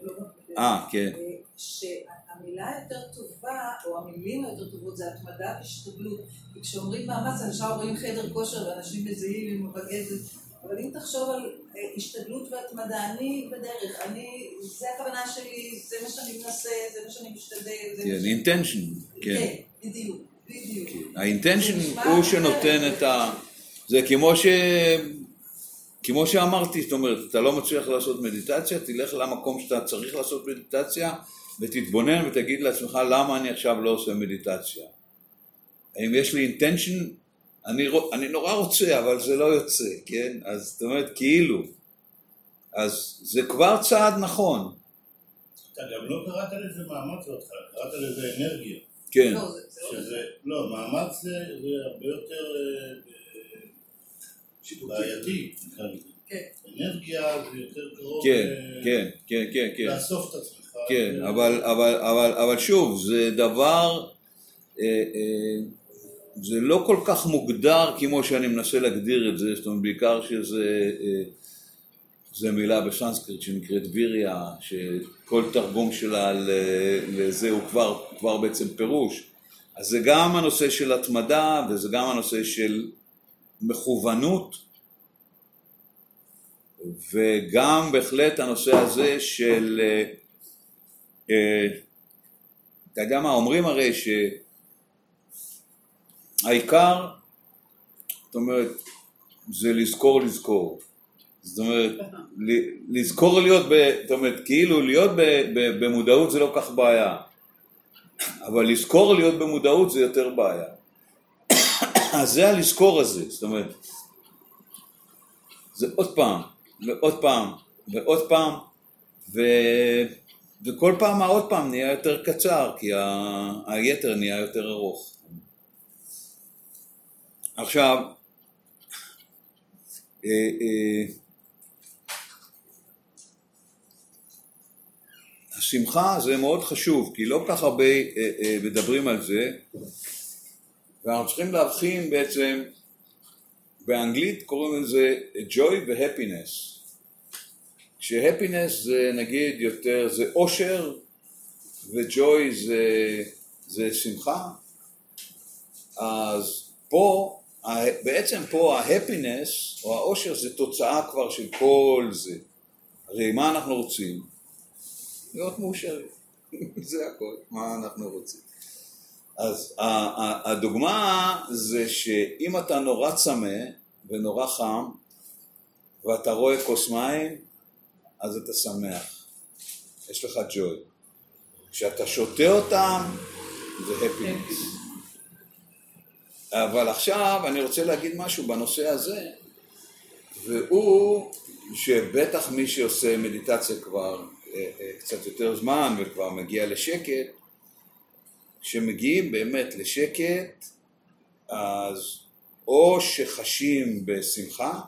אה, כן.
שהמילה היותר טובה, או המילים היותר טובות, זה התמדה והשתדלות. כי כשאומרים מאמץ, אנשים רואים חדר כושר ואנשים מזיעים עם הבגדת, אבל אם תחשוב על אה, השתדלות והתמדה, אני בדרך, אני, זה הכוונה שלי, זה מה שאני מנסה, זה מה שאני משתדל, זה מה
כן. אינטנשן, כן.
כן, בדיוק, בדיוק.
האינטנשן
נשמע
הוא. שנותן את ה... זה כמו ש... כמו שאמרתי, זאת אומרת, אתה לא מצליח לעשות מדיטציה, תלך למקום שאתה צריך לעשות מדיטציה ותתבונן ותגיד לעצמך למה אני עכשיו לא עושה מדיטציה. האם יש לי אינטנשן? אני, אני נורא רוצה, אבל זה לא יוצא, כן? אז זאת אומרת, כאילו. אז זה כבר צעד נכון,
אתה גם לא קראת לזה מאמץ בהתחלה, קראת לזה אנרגיה.
כן.
לא, זה- זה לא-
שזה, לא, מאמץ זה זה הרבה יותר אה, בעייתי.
כן.
אנרגיה זה יותר קרוב
כן,
אה,
כן, כן, כן, כן.
לאסוף את עצמך.
כן,
ו-
אבל, אבל, אבל, אבל שוב, זה דבר, אה, אה, זה לא כל כך מוגדר כמו שאני מנסה להגדיר את זה, זאת אומרת, בעיקר שזה אה, זה מילה בסנסקריט שנקראת ויריה, שכל תרגום שלה לזה הוא כבר, כבר בעצם פירוש. אז זה גם הנושא של התמדה וזה גם הנושא של מכוונות וגם בהחלט הנושא הזה של אה, אה, אתה יודע מה, אומרים הרי שהעיקר, זאת אומרת, זה לזכור לזכור. זאת אומרת, לזכור להיות, ב, זאת אומרת, כאילו להיות ב, ב, במודעות זה לא כך בעיה, אבל לזכור להיות במודעות זה יותר בעיה. אז זה הלזכור הזה, זאת אומרת, זה עוד פעם, ועוד פעם, ועוד פעם, ו... וכל פעם העוד פעם נהיה יותר קצר, כי ה... היתר נהיה יותר ארוך. עכשיו, אה, אה, השמחה זה מאוד חשוב, כי לא כך הרבה אה, מדברים על זה, ואנחנו צריכים להבחין בעצם, באנגלית קוראים לזה joy ו-happiness. כשהפינס זה נגיד יותר, זה אושר וג'וי זה, זה שמחה, אז פה, בעצם פה ההפינס או האושר זה תוצאה כבר של כל זה. הרי מה אנחנו רוצים? להיות מאושרים, זה הכל, מה אנחנו רוצים. אז הדוגמה זה שאם אתה נורא צמא ונורא חם ואתה רואה כוס מים, אז אתה שמח, יש לך ג'וי. כשאתה שותה אותם, זה הפינס. אבל עכשיו אני רוצה להגיד משהו בנושא הזה, והוא שבטח מי שעושה מדיטציה כבר אה, אה, קצת יותר זמן וכבר מגיע לשקט, כשמגיעים באמת לשקט, אז או שחשים בשמחה,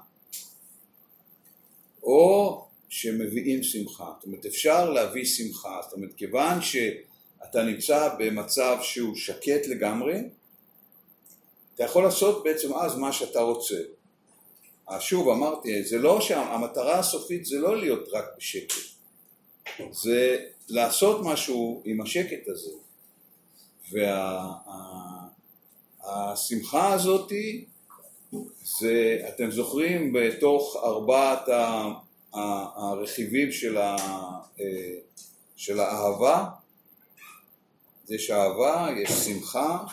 או שמביאים שמחה. זאת אומרת, אפשר להביא שמחה. זאת אומרת, כיוון שאתה נמצא במצב שהוא שקט לגמרי, אתה יכול לעשות בעצם אז מה שאתה רוצה. שוב, אמרתי, זה לא שהמטרה הסופית זה לא להיות רק בשקט, זה לעשות משהו עם השקט הזה. והשמחה הזאתי, זה, אתם זוכרים, בתוך ארבעת הרכיבים של, ה, אה, של האהבה, יש אהבה, יש שמחה,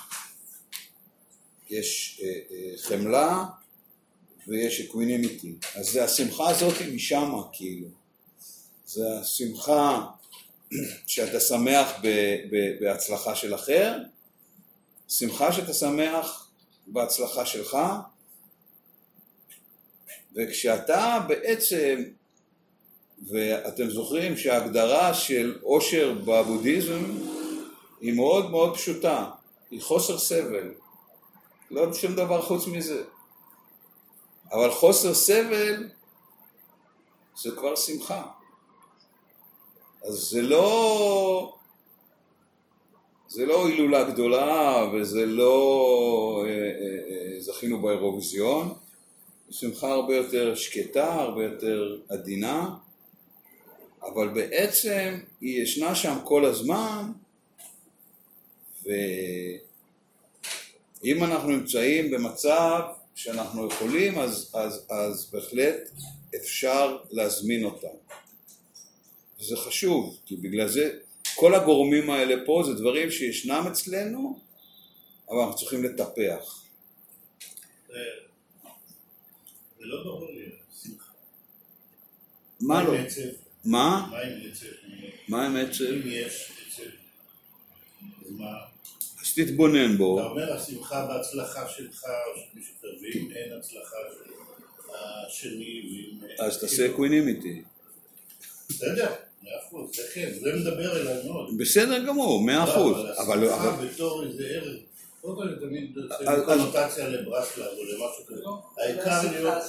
יש אה, אה, חמלה ויש equanimity. אז זה השמחה הזאת משמה כאילו. זה השמחה שאתה שמח בהצלחה של אחר, שמחה שאתה שמח בהצלחה שלך, וכשאתה בעצם ואתם זוכרים שההגדרה של עושר בבודהיזם היא מאוד מאוד פשוטה, היא חוסר סבל, לא שום דבר חוץ מזה. אבל חוסר סבל זה כבר שמחה. אז זה לא, זה לא הילולה גדולה וזה לא אה, אה, אה, זכינו באירוויזיון, זו שמחה הרבה יותר שקטה, הרבה יותר עדינה, אבל בעצם היא ישנה שם כל הזמן, ואם אנחנו נמצאים במצב שאנחנו יכולים, אז, אז, אז בהחלט אפשר להזמין אותם. וזה חשוב, כי בגלל זה כל הגורמים האלה פה זה דברים שישנם אצלנו, אבל אנחנו צריכים לטפח.
זה זה לא ברור לי, שמחה.
מה לא? מה?
מה עם עצב?
מה עם עצב?
אם יש עצב, אז מה?
אז תתבונן בו.
אתה אומר השמחה בהצלחה שלך או של מישהו אחר, ואם אין הצלחה של השני, ואם...
אז תעשה
כאילו,
equanimity.
בסדר, מאה אחוז, זה כן, זה מדבר אליי מאוד.
בסדר גמור, מאה אחוז.
לא,
אבל,
אבל השמחה
אבל
בתור איזה ערך, קודם כל אני תמיד קונוטציה לברסלב או למשהו כזה. העיקר להיות...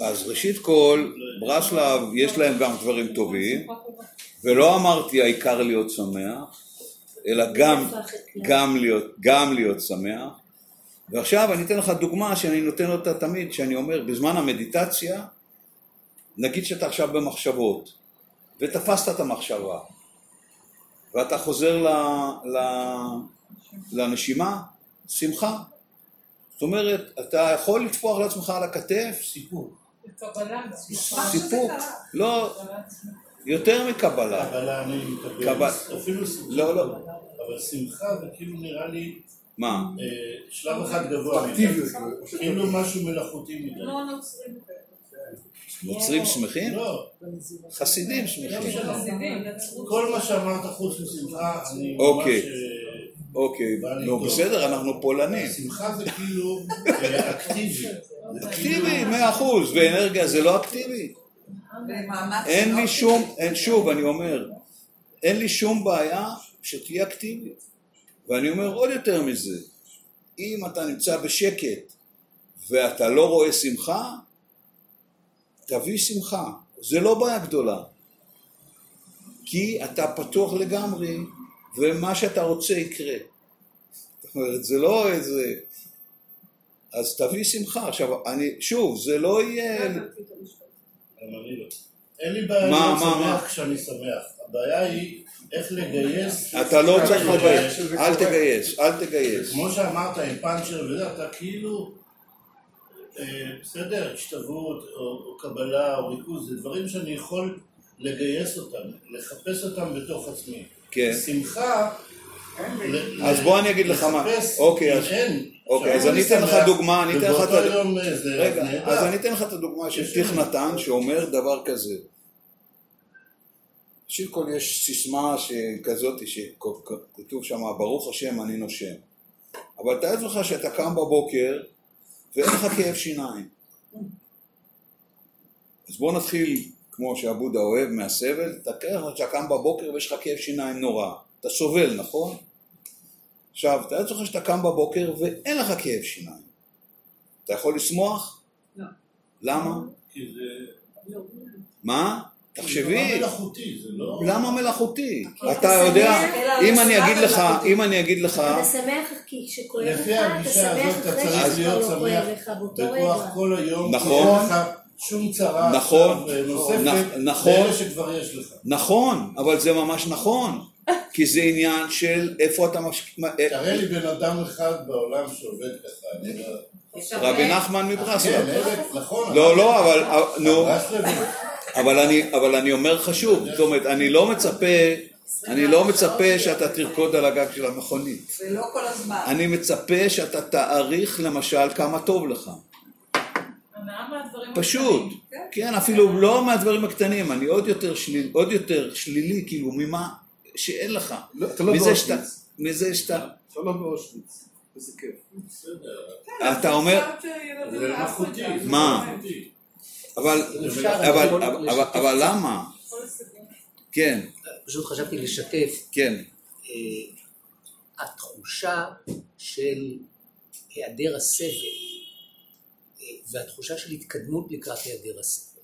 אז, ראשית כל, ברסלב יש להם גם דברים טובים, ולא אמרתי העיקר להיות שמח, אלא גם, גם, להיות, גם להיות שמח. ועכשיו אני אתן לך דוגמה שאני נותן אותה תמיד, שאני אומר, בזמן המדיטציה, נגיד שאתה עכשיו במחשבות, ותפסת את המחשבה, ואתה חוזר ל, ל, לנשימה, שמחה. זאת אומרת, אתה יכול לטפוח לעצמך על הכתף,
סיפור.
קבלה,
סיפוק, לא, יותר מקבלה.
קבלה אני מקבל,
קבל-
אפילו סיפור.
לא, לא.
אבל שמחה זה כאילו נראה לי
מה?
אה, שלב אחד גבוה.
אקטיביות.
כאילו משהו מלאכותי מדי.
לא נוצרים כאלה.
נוצרים שמחים?
לא,
חסידים
לא
שמחים.
כל מה שאמרת חוץ משמחה, אני ממש...
אוקיי.
אה,
אוקיי, נו. בסדר, אנחנו פולנים.
שמחה זה כאילו אה, אקטיבי.
אקטיבי, מאה אחוז, ואנרגיה זה לא אקטיבי. אין לי שום, אין, שוב, אני אומר, אין לי שום בעיה שתהיה אקטיבי. ואני אומר עוד יותר מזה, אם אתה נמצא בשקט ואתה לא רואה שמחה, תביא שמחה. זה לא בעיה גדולה. כי אתה פתוח לגמרי, ומה שאתה רוצה יקרה. זאת אומרת, זה לא איזה... אז תביא שמחה. עכשיו, אני, שוב, זה לא יהיה...
גם אני לא. אין לי בעיה
מה,
להיות
מה, מה?
שמח כשאני שמח. הבעיה היא איך לגייס...
אתה לא צריך לגייס, אל תגייס, אל תגייס.
כמו שאמרת עם פאנצ'ר וזה, אתה כאילו, אה, בסדר, השתוות או, קבלה או ריכוז, זה דברים שאני יכול לגייס אותם, לחפש אותם בתוך עצמי.
כן.
שמחה,
אז בוא אני אגיד לך מה. אוקיי,
אם
אז-
אין.
אוקיי, אז אני אתן לך דוגמה, אני אתן לך את
ובאותו
הד-
יום אה,
רגע. אז אני אתן לך את הדוגמה של טיך נתן שאומר דבר כזה. ראשית כל יש סיסמה שכזאת שכתוב שם ברוך השם אני נושם. אבל תאר לך שאתה קם בבוקר ואין לך כאב שיניים. אז בוא נתחיל כמו שעבודה אוהב מהסבל, תאר לך שאתה קם בבוקר ויש לך כאב שיניים נורא. אתה סובל, נכון? עכשיו, תאר לך שאתה קם בבוקר ואין לך כאב שיניים. אתה יכול לשמוח?
לא.
למה?
כי זה
מה?
זה
תחשבי,
דבר מלאכותי, זה לא...
למה מלאכותי? אתה יודע, אם אני אגיד לך. אם אני אגיד לך,
אתה שמח כי כשכואב לך, אתה
הזאת
שמח אחרי שכבר
להיות
לא כואב לך באותו
בכוח
רגע.
כל היום,
נכון.
שום צרה
נכון.
עכשיו נוספת,
נכ- נכון.
לאלה שכבר יש לך.
נכון, אבל זה ממש נכון, כי זה עניין של איפה אתה מש...
תראה לי בן אדם אחד בעולם שעובד ככה, אני לא...
רבי נחמן
כן,
מברסלב.
אלה- נכון.
לא, לא, אבל, נו,
ברסלבים.
אבל אני, אבל אני אומר לך שוב, זאת אומרת, אני לא מצפה, אני לא מצפה שאתה תרקוד על הגג של המכונית.
ולא כל הזמן.
אני מצפה שאתה תעריך למשל כמה טוב לך. פשוט.
הקטנים.
כן, אפילו לא מהדברים הקטנים, אני עוד יותר שלילי, עוד יותר שלילי, כאילו, ממה שאין לך.
לא, אתה לא באושוויץ.
מזה שאתה,
אתה לא באושוויץ. איזה כיף.
אתה אומר.
זה
מה? אבל,
קצת.
למה? כן,
פשוט חשבתי לשתף
כן,
אה, התחושה של היעדר הסבל אה, והתחושה של התקדמות לקראת היעדר הסבל.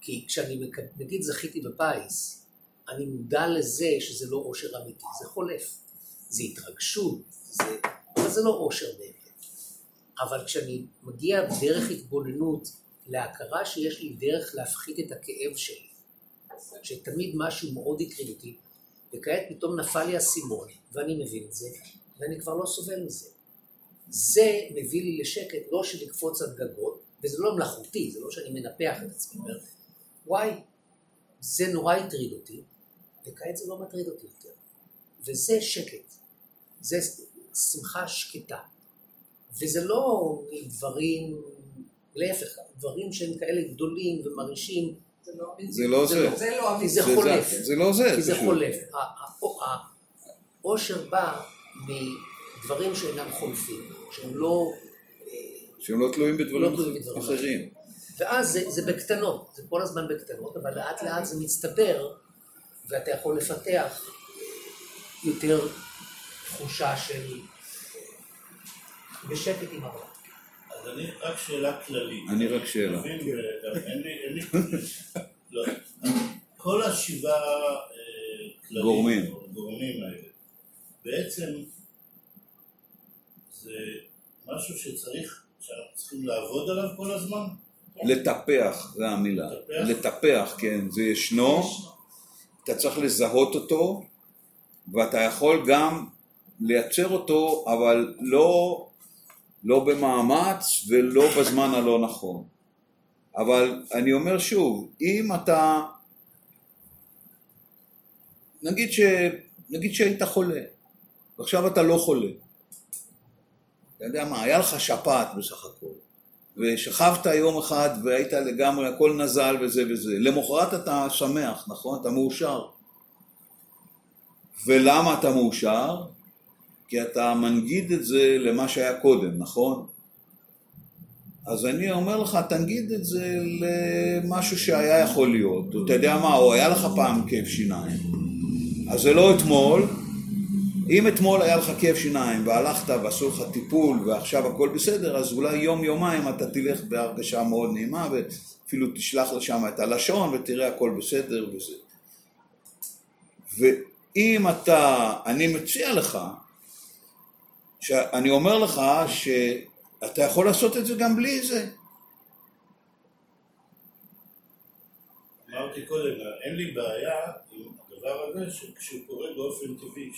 כי כשאני נגיד זכיתי בפיס, אני מודע לזה שזה לא אושר אמיתי, זה חולף. זה התרגשות, זה, אבל זה לא אושר באמת. אבל כשאני מגיע דרך התבוננות להכרה שיש לי דרך להפחית את הכאב שלי, שתמיד משהו מאוד הטריד אותי, וכעת פתאום נפל לי האסימון, ואני מבין את זה, ואני כבר לא סובל מזה. זה מביא לי לשקט, לא של לקפוץ על גגות, וזה לא מלאכותי, זה לא שאני מנפח את עצמי, וואי, זה נורא הטריד אותי, וכעת זה לא מטריד אותי יותר. וזה שקט, זה שמחה שקטה. וזה לא דברים, להפך, דברים שהם כאלה גדולים ומרעישים,
זה לא זה.
זה לא
כי זה
זה-
חולף.
זה לא זה,
כי זה. חולף. העושר בא מדברים שאינם חולפים, שהם לא...
שהם לא תלויים
לא
בדברים
בדברים
אחרים.
ואז זה, זה בקטנות, זה כל הזמן בקטנות, אבל לאט לאט זה מצטבר, ואתה יכול לפתח יותר תחושה של בשקט עם הרע.
אז אני, רק שאלה כללית.
אני רק שאלה.
כל השבעה אה, כללים,
גורמים.
האלה, בעצם זה משהו שצריך, שאנחנו צריכים לעבוד עליו כל הזמן?
לטפח, זה המילה.
לטפח?
לטפח, כן, זה ישנו, אתה צריך לזהות אותו, ואתה יכול גם לייצר אותו, אבל לא, לא במאמץ ולא בזמן הלא נכון. אבל אני אומר שוב, אם אתה, נגיד, ש, נגיד שהיית חולה, ועכשיו אתה לא חולה, אתה יודע מה, היה לך שפעת בסך הכל, ושכבת יום אחד והיית לגמרי, הכל נזל וזה וזה, למחרת אתה שמח, נכון? אתה מאושר. ולמה אתה מאושר? כי אתה מנגיד את זה למה שהיה קודם, נכון? אז אני אומר לך, תנגיד את זה למשהו שהיה יכול להיות. אתה יודע מה, או היה לך פעם כאב שיניים. אז זה לא אתמול. אם אתמול היה לך כאב שיניים והלכת ועשו לך טיפול ועכשיו הכל בסדר, אז אולי יום יומיים אתה תלך בהרגשה מאוד נעימה ואפילו תשלח לשם את הלשון ותראה הכל בסדר וזה. ואם אתה, אני מציע לך, שאני אומר לך שאתה יכול לעשות את זה גם בלי זה.
אמרתי קודם, אין לי בעיה עם הדבר הזה שכשהוא קורה באופן טבעי,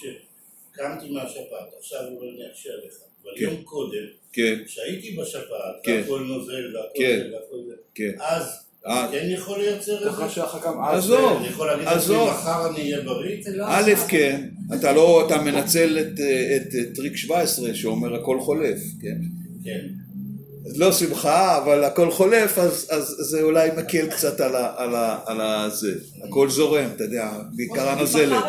כשקמתי מהשפעת, עכשיו הוא לא נקשה עליך, אבל
כן.
יום קודם,
כן,
כשהייתי בשפעת,
כן.
והכל נוזל והכל
כן.
זה והכל זה,
כן.
אז
אה.
אני כן יכול לייצר את
ככה
זה?
שאחר כך אז...
עזוב,
אני יכול להגיד
עזוב.
מחר אני אהיה בריא?
לא
א'. כן, אתה לא, אתה מנצל את, אה, את אה, טריק 17 שאומר הכל חולף, כן?
כן.
לא שמחה, אבל הכל חולף, אז, אז זה אולי מקל קצת על, ה, על, ה, על הזה. הכל זורם, אתה יודע, בעיקר הנזלת.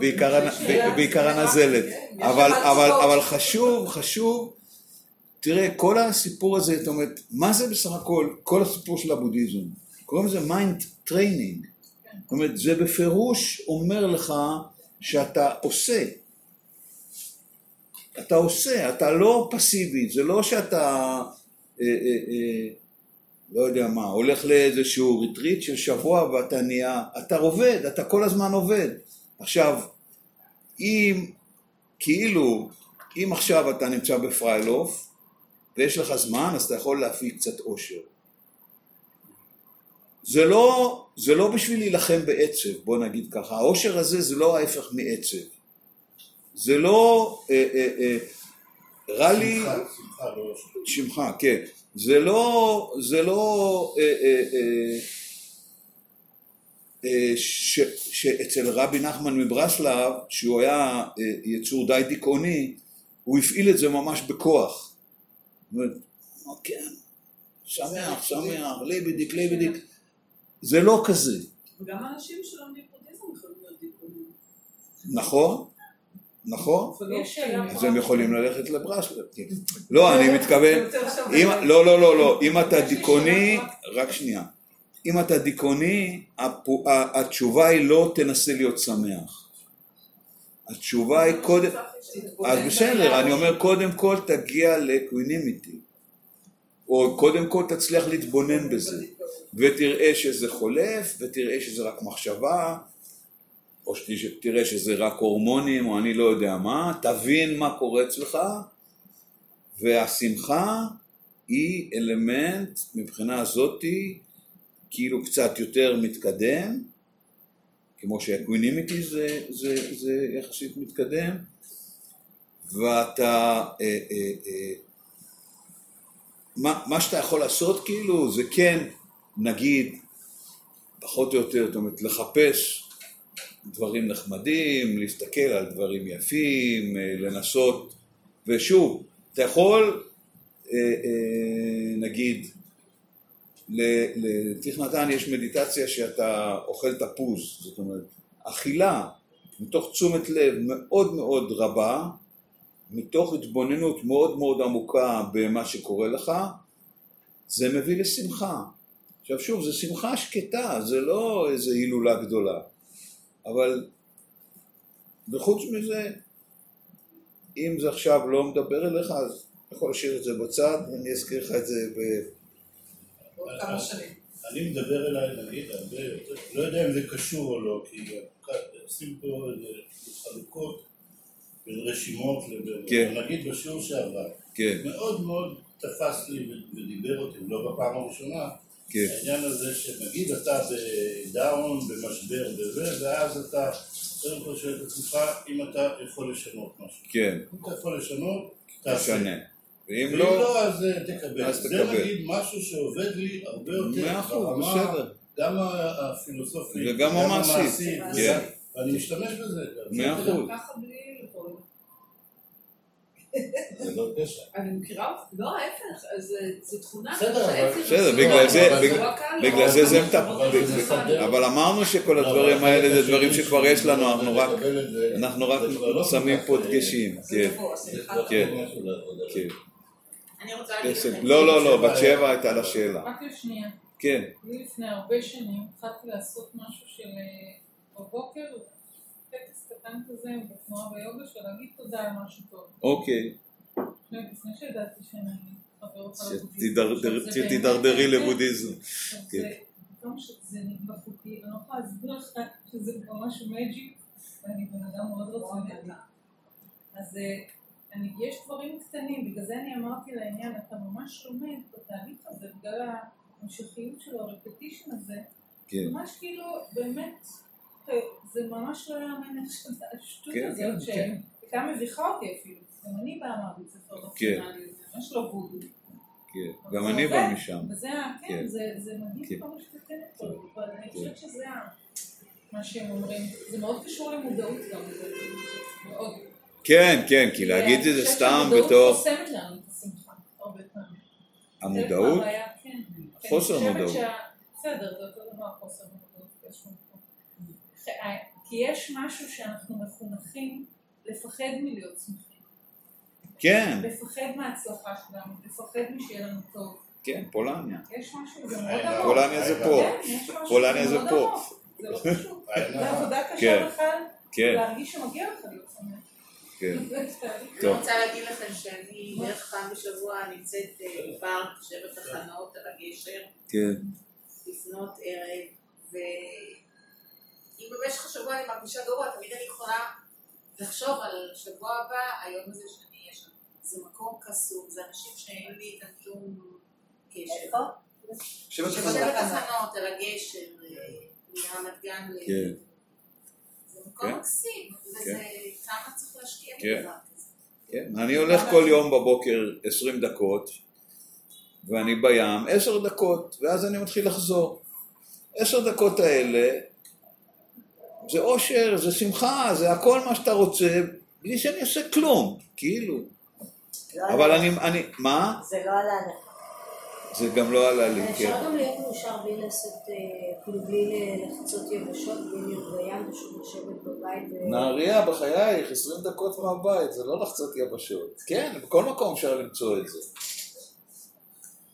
בעיקר, הנ- בעיקר הנזלת.
כן,
אבל, אבל. אבל חשוב, חשוב, תראה, כל הסיפור הזה, זאת אומרת, מה זה בסך הכל, כל הסיפור של הבודהיזם? קוראים לזה mind training. זאת אומרת, זה בפירוש אומר לך שאתה עושה. אתה עושה, אתה לא פסיבי, זה לא שאתה, אה, אה, אה, לא יודע מה, הולך לאיזשהו ריטריט של שבוע ואתה נהיה, אתה עובד, אתה כל הזמן עובד. עכשיו, אם, כאילו, אם עכשיו אתה נמצא בפריילוף ויש לך זמן, אז אתה יכול להפיק קצת אושר. זה לא, זה לא בשביל להילחם בעצב, בוא נגיד ככה. האושר הזה זה לא ההפך מעצב. זה לא, אה, אה, אה, רע לי,
שמחה, שמחה, לא...
שמך, כן. זה לא, זה לא, אה, אה, אה, אה, ש, שאצל רבי נחמן מברסלב, שהוא היה יצור די דיכאוני, הוא הפעיל את זה ממש בכוח. כן, שמח, שמח, ליבדיק, ליבדיק. זה לא כזה,
וגם אנשים שלומדים בודהיזם יכולים להיות דיכאונים.
נכון? נכון? אז הם יכולים ללכת לברסלב. כן. לא, אני מתכוון, לא, לא, לא, לא, אם אתה דיכאוני, רק שנייה, אם אתה דיכאוני, התשובה היא לא תנסה להיות שמח. התשובה היא קודם, אז בסדר, אני אומר קודם כל תגיע לאקווינימיטי, או קודם כל תצליח להתבונן בזה, ותראה שזה חולף, ותראה שזה רק מחשבה, או שתראה שזה רק הורמונים, או אני לא יודע מה, תבין מה קורה אצלך, והשמחה היא אלמנט מבחינה זאתי כאילו קצת יותר מתקדם, כמו ש equanimity זה, זה, זה יחסית מתקדם, ואתה... אה, אה, אה, מה, מה שאתה יכול לעשות כאילו זה כן, נגיד, פחות או יותר, זאת אומרת, לחפש דברים נחמדים, להסתכל על דברים יפים, אה, לנסות, ושוב, אתה יכול, אה, אה, נגיד, לתיך נתן יש מדיטציה שאתה אוכל תפוז, זאת אומרת, אכילה מתוך תשומת לב מאוד מאוד רבה, מתוך התבוננות מאוד מאוד עמוקה במה שקורה לך, זה מביא לשמחה. עכשיו שוב, זו שמחה שקטה, זה לא איזו הילולה גדולה, אבל וחוץ מזה, אם זה עכשיו לא מדבר אליך, אז אתה יכול להשאיר את זה בצד, ואני אזכיר לך את זה ב...
עוד כמה שנים.
אני מדבר אליי, נגיד, הרבה יותר, לא יודע אם זה קשור או לא, כי עושים פה חלוקות בין רשימות לבין,
כן.
נגיד בשיעור שעבר,
כן,
מאוד מאוד תפס לי ודיבר אותי, לא בפעם הראשונה,
כן,
העניין הזה שנגיד אתה בדאון, במשבר, בזה, ואז אתה קודם כל שואל את עצמך אם אתה יכול לשנות משהו.
כן,
אם אתה יכול לשנות, תעשה.
תשנה. ואם לא,
לא, אז אה, תקבל.
אז
זה
תקבל.
נגיד משהו שעובד לי הרבה יותר
מאה אחוז, בסדר.
גם הפילוסופית,
וגם המעשית. כן.
ואני משתמש בזה.
מאה? אחוז.
זה לא פשע.
אני מכירה אותך, לא ההפך, אז זה- זה תכונה.
בסדר,
בגלל
לא-
זה-
לא לא
זה זה
קל,
מטפ-
אבל
אמרנו שכל
לא,
הדברים האלה זה דברים שכבר יש לנו, אנחנו רק,
לא
שמים פה
אה,
דגשים, כן. כן. כן.
אני רוצה להגיד
לא, לא, לא, בת שבע הייתה לה שאלה.
רק לשנייה,
כן,
לפני הרבה שנים התחלתי לעשות משהו של אה, בבוקר, טקס קטן כזה בתנועה ביוגה של להגיד תודה על משהו טוב.
אוקיי,
לפני שידעתי שאני
שתידרדרי לבודהיזם. כן.
אני לא יכולה להסביר לך שזה ממש מג'יק, ואני בן אדם מאוד רציני. אז אה, אני, יש דברים קטנים, בגלל זה אני אמרתי לעניין, אתה ממש לומד בתהליך הזה, בגלל ההמשכיות שלו, הרפטישן הזה,
כן,
ממש כאילו, באמת, זה ממש לא יאמן איך שאתה, השטות
כן, כן,
הזאת,
כן.
שהייתה מביכה אותי אפילו, גם אני באה מהבית ספר
כן.
רציונלי, זה ממש לא וודו.
כן, גם אני בא משם.
וזה, ה-
כן.
כן, זה, זה מדהים
כן.
כמה שאתה כן יכול, אבל אני חושבת שזה מה שהם אומרים, זה מאוד קשור למודעות גם, זה מאוד.
כן, כן, כי להגיד את זה
אני חושבת
סתם
שהמודעות
בתור
חוסמת לנו את השמחה, הרבה פעמים.
המודעות,
כן.
חוסר מודעות.
בסדר, זה אותו דבר, חוסר מודעות. כי יש משהו שאנחנו מחונכים לפחד מלהיות שמחים.
כן,
לפחד מההצלחה שלנו, לפחד משיהיה לנו טוב.
כן, פולניה.
יש משהו, זה מאוד עמוק.
פולניה זה פה,
כן,
פולניה זה פה.
זה לא פשוט. זה עבודה
כן.
קשה בכלל,
כן,
להרגיש שמגיע לך להיות שמח.
כן.
אני רוצה להגיד לכם שאני בערך פעם בשבוע נמצאת אה, בפארק שבע תחנות על הגשר
כן,
לפנות ערב ואם במשך השבוע אני מרגישה גרוע תמיד אני יכולה לחשוב על שבוע הבא היום הזה שאני אהיה שם זה מקום קסום זה אנשים שאין לי איתם שום קשר
איפה?
שבע תחנות.
על הגשר אה, מרמת גן ל-
כן.
זה מקום
כן.
מקסים וזה כמה צריך להשקיע
כן.
בדבר כזה.
אני הולך כל יום בבוקר 20 דקות, ואני בים 10 דקות, ואז אני מתחיל לחזור. 10 דקות האלה, זה אושר, זה שמחה, זה הכל מה שאתה רוצה, בלי שאני עושה כלום, כאילו.
לא
אבל אני, אני, מה?
זה לא עלה לך.
זה גם לא עלה לי, כן.
אפשר גם להיות מאושר בלי לעשות, אה, כאילו בלי לחצות יבשות, בלי להיות בים, פשוט לשבת בבית.
נהריה בחייך, 20 דקות מהבית, זה לא לחצות יבשות. כן, בכל מקום אפשר למצוא את זה.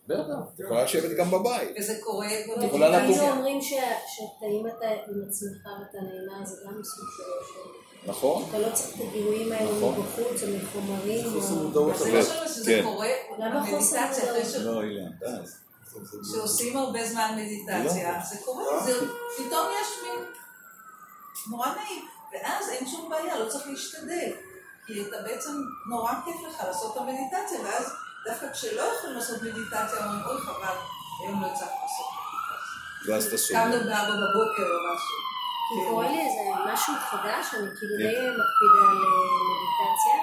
בטח, את יכולה לשבת גם בבית.
וזה קורה
את יכולה לקום.
כאילו אומרים ש- שאתה, אם אתה עם עצמך ואתה נהנה, זה גם סוג של.
נכון?
אתה לא צריך את הגילויים האלה
נכון.
מבחוץ או מחומרים.
חוסר מודעות,
זה
אבל-
שזה
כן.
קורה
למה חוסר
ש-
לא, אילן, די.
שעושים הרבה זמן מדיטציה, זה קורה, זה פתאום יש מין נורא נעים, ואז אין שום בעיה, לא צריך להשתדל, כי אתה בעצם נורא כיף לך לעשות את המדיטציה, ואז דווקא כשלא יכולים לעשות מדיטציה, אומרים אוי חבל, היום לא הצלחתי לעשות מדיטציה.
ואז אתה סובל.
קמנו בארבע בבוקר או משהו.
כי קורה לי איזה משהו חדש, אני כאילו
כן.
די מקפידה על אה, מדיטציה,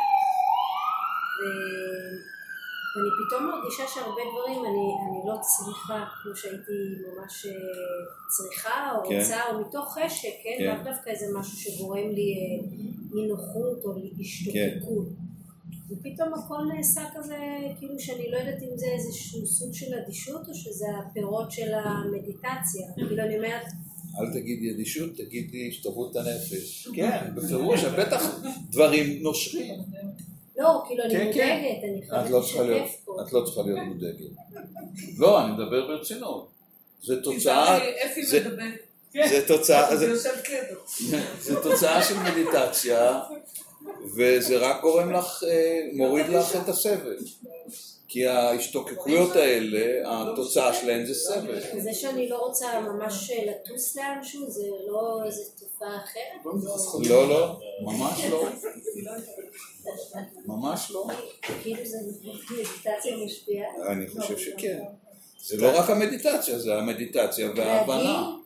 ואני פתאום מרגישה שהרבה דברים אני, אני לא צריכה כמו שהייתי ממש אה, צריכה או
כן.
רוצה או מתוך חשק, כן?
כן.
לאו דווקא איזה משהו שגורם לי אה, אי נוחות או השתוקקות. ופתאום הכל נעשה כזה, כאילו שאני לא יודעת אם זה איזשהו סוג של אדישות או שזה הפירות של המדיטציה. כאילו אני אומרת,
אל תגידי אדישות, תגידי השתוות הנפש. כן, בפירוש, בטח דברים נושרים.
לא, כאילו אני
כן,
מודאגת,
כן.
אני
את
חייבת
לא
לשתף פה.
את לא צריכה להיות מודאגת. לא, אני מדבר ברצינות. זה תוצאה,
אפי
זה-
מדבר.
זה תוצאה של מדיטציה, וזה רק גורם לך, אה, מוריד לך את הסבל. כי ההשתוקקויות האלה, התוצאה שלהן זה סבל.
זה שאני לא רוצה ממש לטוס לאנשהו, זה לא איזה תופעה אחרת?
לא, לא, ממש לא. ממש לא.
כאילו זה מדיטציה משפיעה?
אני חושב שכן. זה לא רק המדיטציה, זה המדיטציה וההבנה.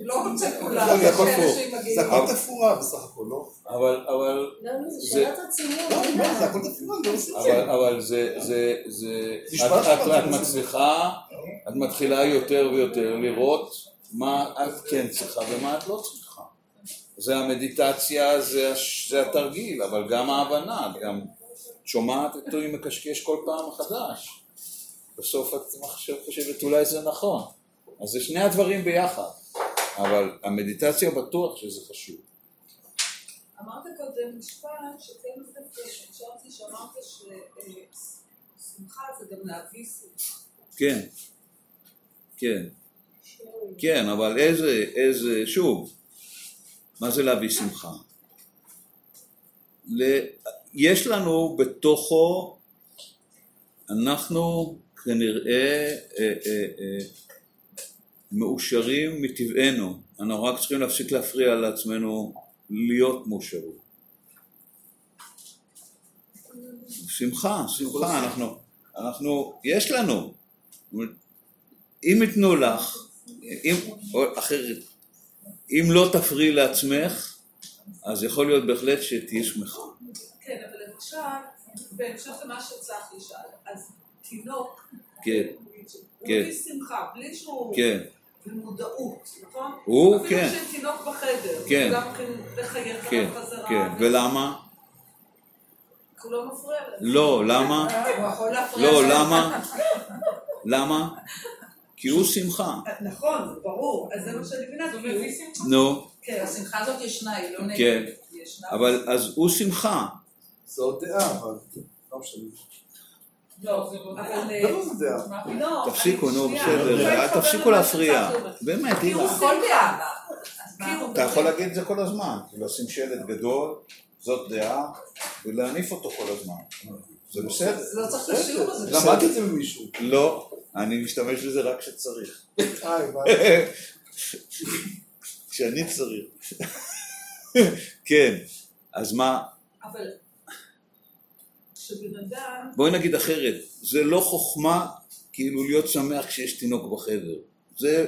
לא רוצה
לא,
כולם,
זה
יש כאלה. שמגיעים.
זה הכל תפאורה בסך הכל, לא?
אבל, אבל,
לא, לא, זה
זה-
שאלות רציניות.
לא. זה הכל תפאורה, את
אבל,
זה.
את, את, את מצליחה, את מתחילה יותר ויותר לראות מה את כן צריכה ומה את לא צריכה. זה המדיטציה, זה, התרגיל, אבל גם ההבנה, את גם שומעת אותו עם מקשקש כל פעם מחדש. בסוף את חושבת אולי זה נכון. אז זה שני הדברים ביחד, אבל המדיטציה בטוח שזה חשוב.
אמרת קודם משפט שכן דווקא חשבתי שאמרת ששמחה זה גם להביא שמחה.
כן, כן, כן, אבל איזה, איזה, שוב, מה זה להביא שמחה? ל... יש לנו בתוכו, אנחנו כנראה אה, אה, אה, מאושרים מטבענו, אנחנו רק צריכים להפסיק להפריע לעצמנו להיות מאושרים. שמחה, שמחה, אנחנו, אנחנו, יש לנו. אם ייתנו לך, אם, או אחרת, אם לא תפריעי לעצמך, אז יכול להיות בהחלט שתהיי שמחה.
כן, אבל למשל, בהמשך למה שצחי שאל, אז תינוק,
כן,
הוא
כן.
בלי שמחה, בלי שהוא
כן,
במודעות, נכון?
הוא,
אפילו
כן.
כשהם תינוק בחדר,
כן.
הוא גם כן לחייך
כן,
חזרה,
כן, ולמה?
כי הוא לא מפריע.
לא, למה?
להפריע
לא. למה? למה? כי הוא שמחה.
נכון, ברור, אז זה מה שאני מבינה, זה מביא שמחה.
נו,
כן, השמחה הזאת ישנה, היא לא נגד.
כן,
היא ישנה.
אבל אז הוא שמחה.
זו דעה, אבל לא משנה.
לא,
זה
תפסיקו, נו, בסדר, תפסיקו להפריע. באמת,
מה?
כאילו,
אתה יכול להגיד את זה כל הזמן, לשים שלט גדול, זאת דעה, ולהניף אותו כל הזמן. זה בסדר.
לא צריך את השיעור הזה.
למדתי את זה ממישהו.
לא, אני משתמש בזה רק כשצריך. כשאני צריך. כן, אז מה,
אבל כשבן אדם,
בואי נגיד אחרת, זה לא חוכמה כאילו להיות שמח כשיש תינוק בחדר. זה,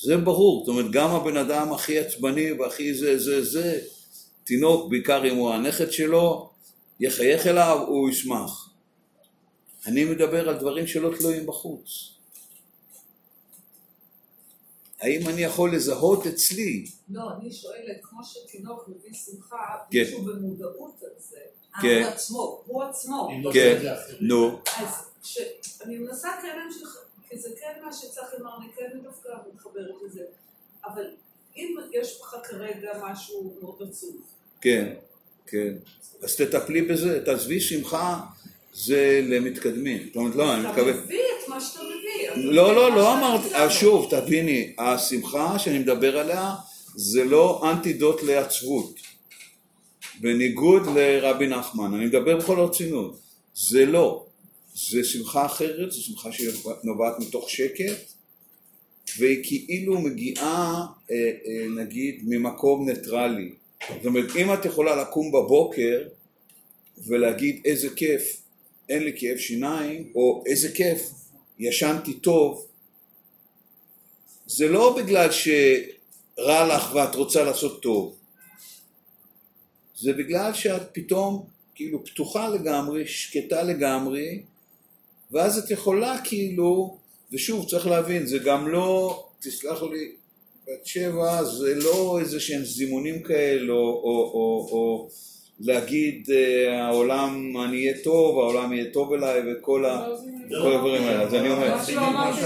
זה ברור, זאת אומרת גם הבן אדם הכי עצבני והכי זה זה זה, תינוק, בעיקר אם הוא הנכד שלו, יחייך אליו, הוא ישמח. אני מדבר על דברים שלא תלויים בחוץ. האם אני יכול לזהות אצלי?
לא, אני שואלת, כמו שתינוק מביא שמחה,
כן.
מישהו במודעות על זה.
כן.
הוא עצמו, הוא עצמו.
לא
כן. נו,
אז כשאני מנסה כן להמשיך, כי זה כן מה שצחי אמר, אני כן דווקא מתחברת לזה, אבל אם יש לך כרגע משהו מאוד עצוב,
כן, כן. אז תטפלי בזה, תעזבי שמחה זה למתקדמים. זאת אומרת, לא, אני
אתה
מתכוון...
מביא את מה שאתה מביא.
לא, לא, לא אמרתי,
בו.
שוב, תביני, השמחה שאני מדבר עליה זה לא אנטידוט לעצבות. בניגוד לרבי נחמן, אני מדבר בכל הרצינות, זה לא. זה שמחה אחרת, זו שמחה שנובעת מתוך שקט, והיא כאילו מגיעה, אה, אה, נגיד, ממקום ניטרלי. זאת אומרת, אם את יכולה לקום בבוקר ולהגיד איזה כיף, אין לי כאב שיניים, או איזה כיף, ישנתי טוב, זה לא בגלל שרע לך ואת רוצה לעשות טוב, זה בגלל שאת פתאום כאילו פתוחה לגמרי, שקטה לגמרי, ואז את יכולה כאילו, ושוב צריך להבין, זה גם לא, תסלח לי, בת שבע זה לא איזה שהם זימונים כאלה, או, או, או, או להגיד אה, העולם אני אהיה טוב, העולם יהיה טוב אליי וכל כל הדברים האלה, אז אני אומר,
לא אמרתי.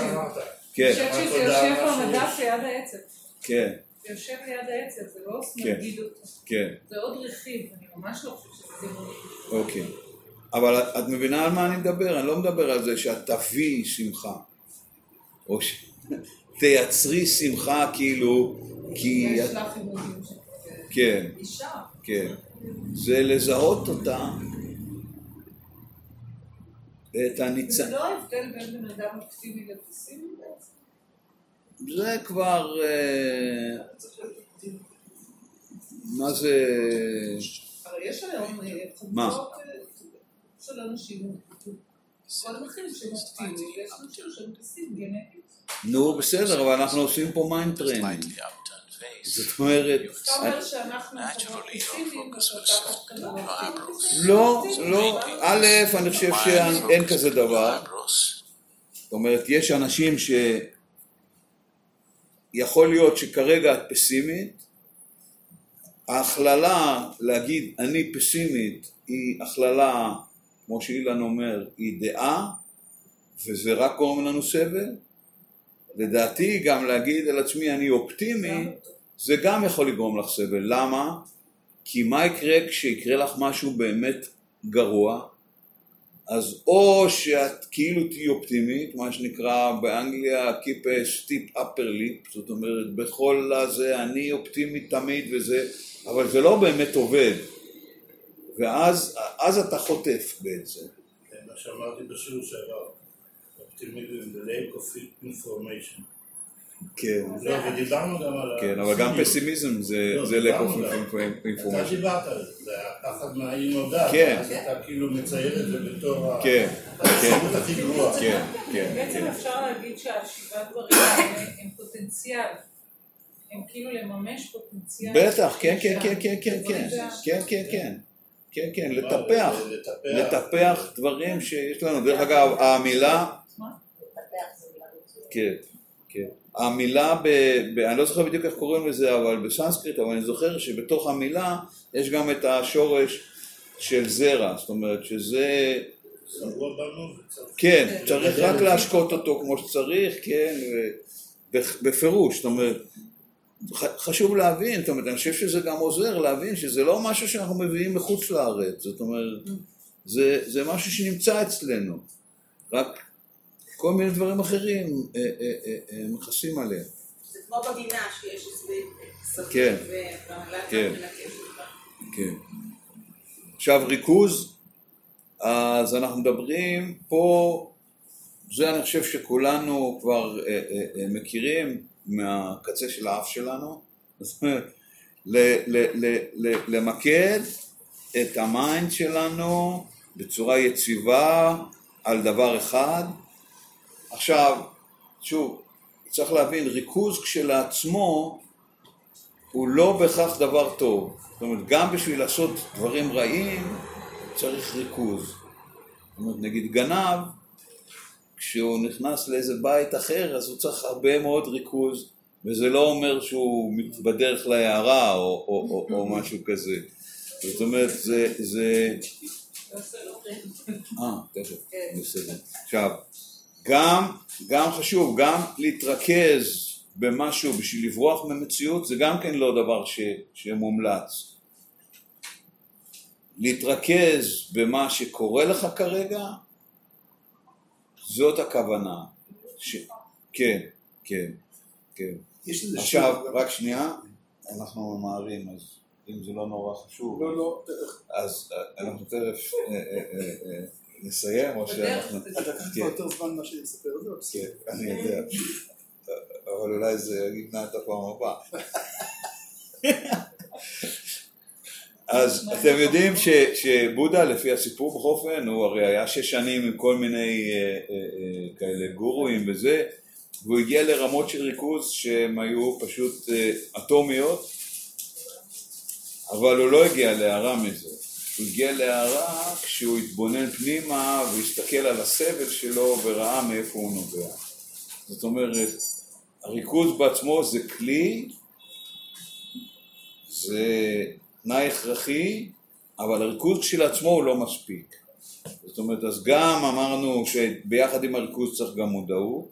כן,
אני חושבת שזה יושב במדף ליד העצב.
כן,
זה יושב ליד העצב, זה לא
כן.
נגיד אותו.
כן,
זה עוד רכיב, אני ממש לא חושבת שזה.
אוקיי. אבל את- מבינה על מה אני מדבר? אני לא מדבר על זה שאת תביאי שמחה. או שתייצרי שמחה כאילו, כי...
יש
את-
לך הימורים ש...
כן,
אישה.
כן. זה לזהות אותה, את הניצן.
זה לא ההבדל בין בן אדם אופטימי לפסימי בעצם?
זה כבר... אה, מה זה...
הרי יש היום אה? קבוצות אה, של אנשים, כל המחיר שהם אופטימיים, ויש אנשים שהם פסימיים גנטית.
נו, בסדר, אבל אנחנו עושים פה mind training. זאת אומרת...
אתה אומר שאנחנו
לא, לא. א', אני חושב שאין כזה דבר. זאת אומרת, יש אנשים ש... יכול להיות שכרגע את פסימית, ההכללה להגיד אני פסימית היא הכללה, כמו שאילן אומר, היא דעה, וזה רק גורם לנו סבל. לדעתי גם להגיד על עצמי אני אופטימי, זה גם יכול לגרום לך סבל. למה? כי מה יקרה כשיקרה לך משהו באמת גרוע? אז או שאת כאילו תהיי אופטימית, מה שנקרא באנגליה keep a steep upper lip, זאת אומרת בכל הזה אני אופטימית תמיד וזה, אבל זה לא באמת עובד. ואז אז אתה חוטף בעצם.
כן, מה שאמרתי בשיעור שעבר, אופטימיזם זה lack of information.
כן,
לא, ודיברנו גם על
כן, אבל גם. פסימיזם זה lack
דיברנו
of
גם. אתה
information.
דיברת על זה, זה הפחד מהאי נודע,
כן.
אז אתה כאילו מצייר את זה בתור ה-
כן, כן,
הכי גרועה.
כן, כן,
בעצם
כן.
אפשר להגיד שהשבעה דברים הם פוטנציאל. הם כאילו לממש פוטנציאל.
בטח, כן, כן, כן, כן, כן, כן, כן, כן, כן, כן, כן, לטפח.
לטפח
דברים שיש לנו. דרך אגב, המילה,
לטפח זה מילה מצוינת.
כן, כן. המילה, ב, ב, אני לא זוכר בדיוק איך קוראים לזה, אבל בסנסקריט, אבל אני זוכר שבתוך המילה יש גם את השורש של זרע, זאת אומרת שזה. כן, צריך רק להשקות אותו כמו שצריך, כן, בפירוש, זאת אומרת, חשוב להבין, זאת אומרת, אני חושב שזה גם עוזר להבין שזה לא משהו שאנחנו מביאים מחוץ לארץ, זאת אומרת, זה, זה משהו שנמצא אצלנו, רק כל מיני דברים אחרים אה, אה, אה, מכסים עליהם.
זה כמו בגינה שיש איזה
כן.
והמל"ג
כן. כן. עכשיו ריכוז, אז אנחנו מדברים פה, זה אני חושב שכולנו כבר אה, אה, אה, מכירים מהקצה של האף שלנו, ל- ל- ל- למקד את ה mind שלנו בצורה יציבה על דבר אחד. עכשיו, שוב, צריך להבין, ריכוז כשלעצמו הוא לא בהכרח דבר טוב. זאת אומרת, גם בשביל לעשות דברים רעים צריך ריכוז. זאת אומרת, נגיד גנב, כשהוא נכנס לאיזה בית אחר, אז הוא צריך הרבה מאוד ריכוז, וזה לא אומר שהוא בדרך להערה או, או, או, או משהו כזה. זאת אומרת, זה... זה... אה, תכף, בסדר. עכשיו, גם, גם חשוב, גם להתרכז במשהו בשביל לברוח ממציאות, זה גם כן לא דבר ש, שמומלץ. להתרכז במה שקורה לך כרגע, זאת הכוונה. ש... כן, כן, כן. עכשיו,
שיר,
רק שנייה, אנחנו ממהרים, אז אם זה לא נורא חשוב,
לא, לא,
אז אה, אנחנו תכף אה, אה, נסיים, או שאנחנו...
אתה לקחת
כן.
יותר זמן ממה שאני אספר את זה, אבל בסדר.
כן, אני יודע, אבל אולי זה ימנע את הפעם הבאה. אז אתם יודעים ש, שבודה לפי הסיפור בכל אופן הוא הרי היה שש שנים עם כל מיני אה, אה, אה, כאלה גורואים וזה והוא הגיע לרמות של ריכוז שהן היו פשוט אטומיות אבל הוא לא הגיע להערה מזה הוא הגיע להערה כשהוא התבונן פנימה והסתכל על הסבל שלו וראה מאיפה הוא נובע. זאת אומרת, הריכוז בעצמו זה כלי, זה תנאי הכרחי, אבל הריכוז כשלעצמו הוא לא מספיק. זאת אומרת, אז גם אמרנו שביחד עם הריכוז צריך גם מודעות.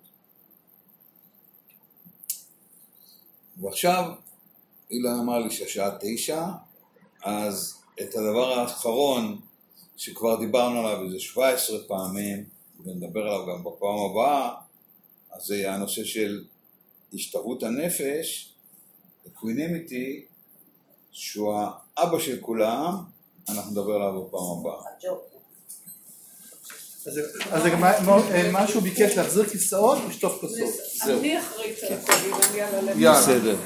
ועכשיו, אילן אמר לי שהשעה תשע, אז את הדבר האחרון שכבר דיברנו עליו איזה 17 פעמים, ונדבר עליו גם בפעם הבאה, אז זה יהיה הנושא של השתוות הנפש, equanimity, שהוא האבא של כולם, אנחנו נדבר עליו בפעם הבאה.
אז מה- מה- מה שהוא ביקש להחזיר כיסאות ולשטוף כוסות.
אני אחראית על הכל, אם אני על הלב.
יאללה.
בסדר.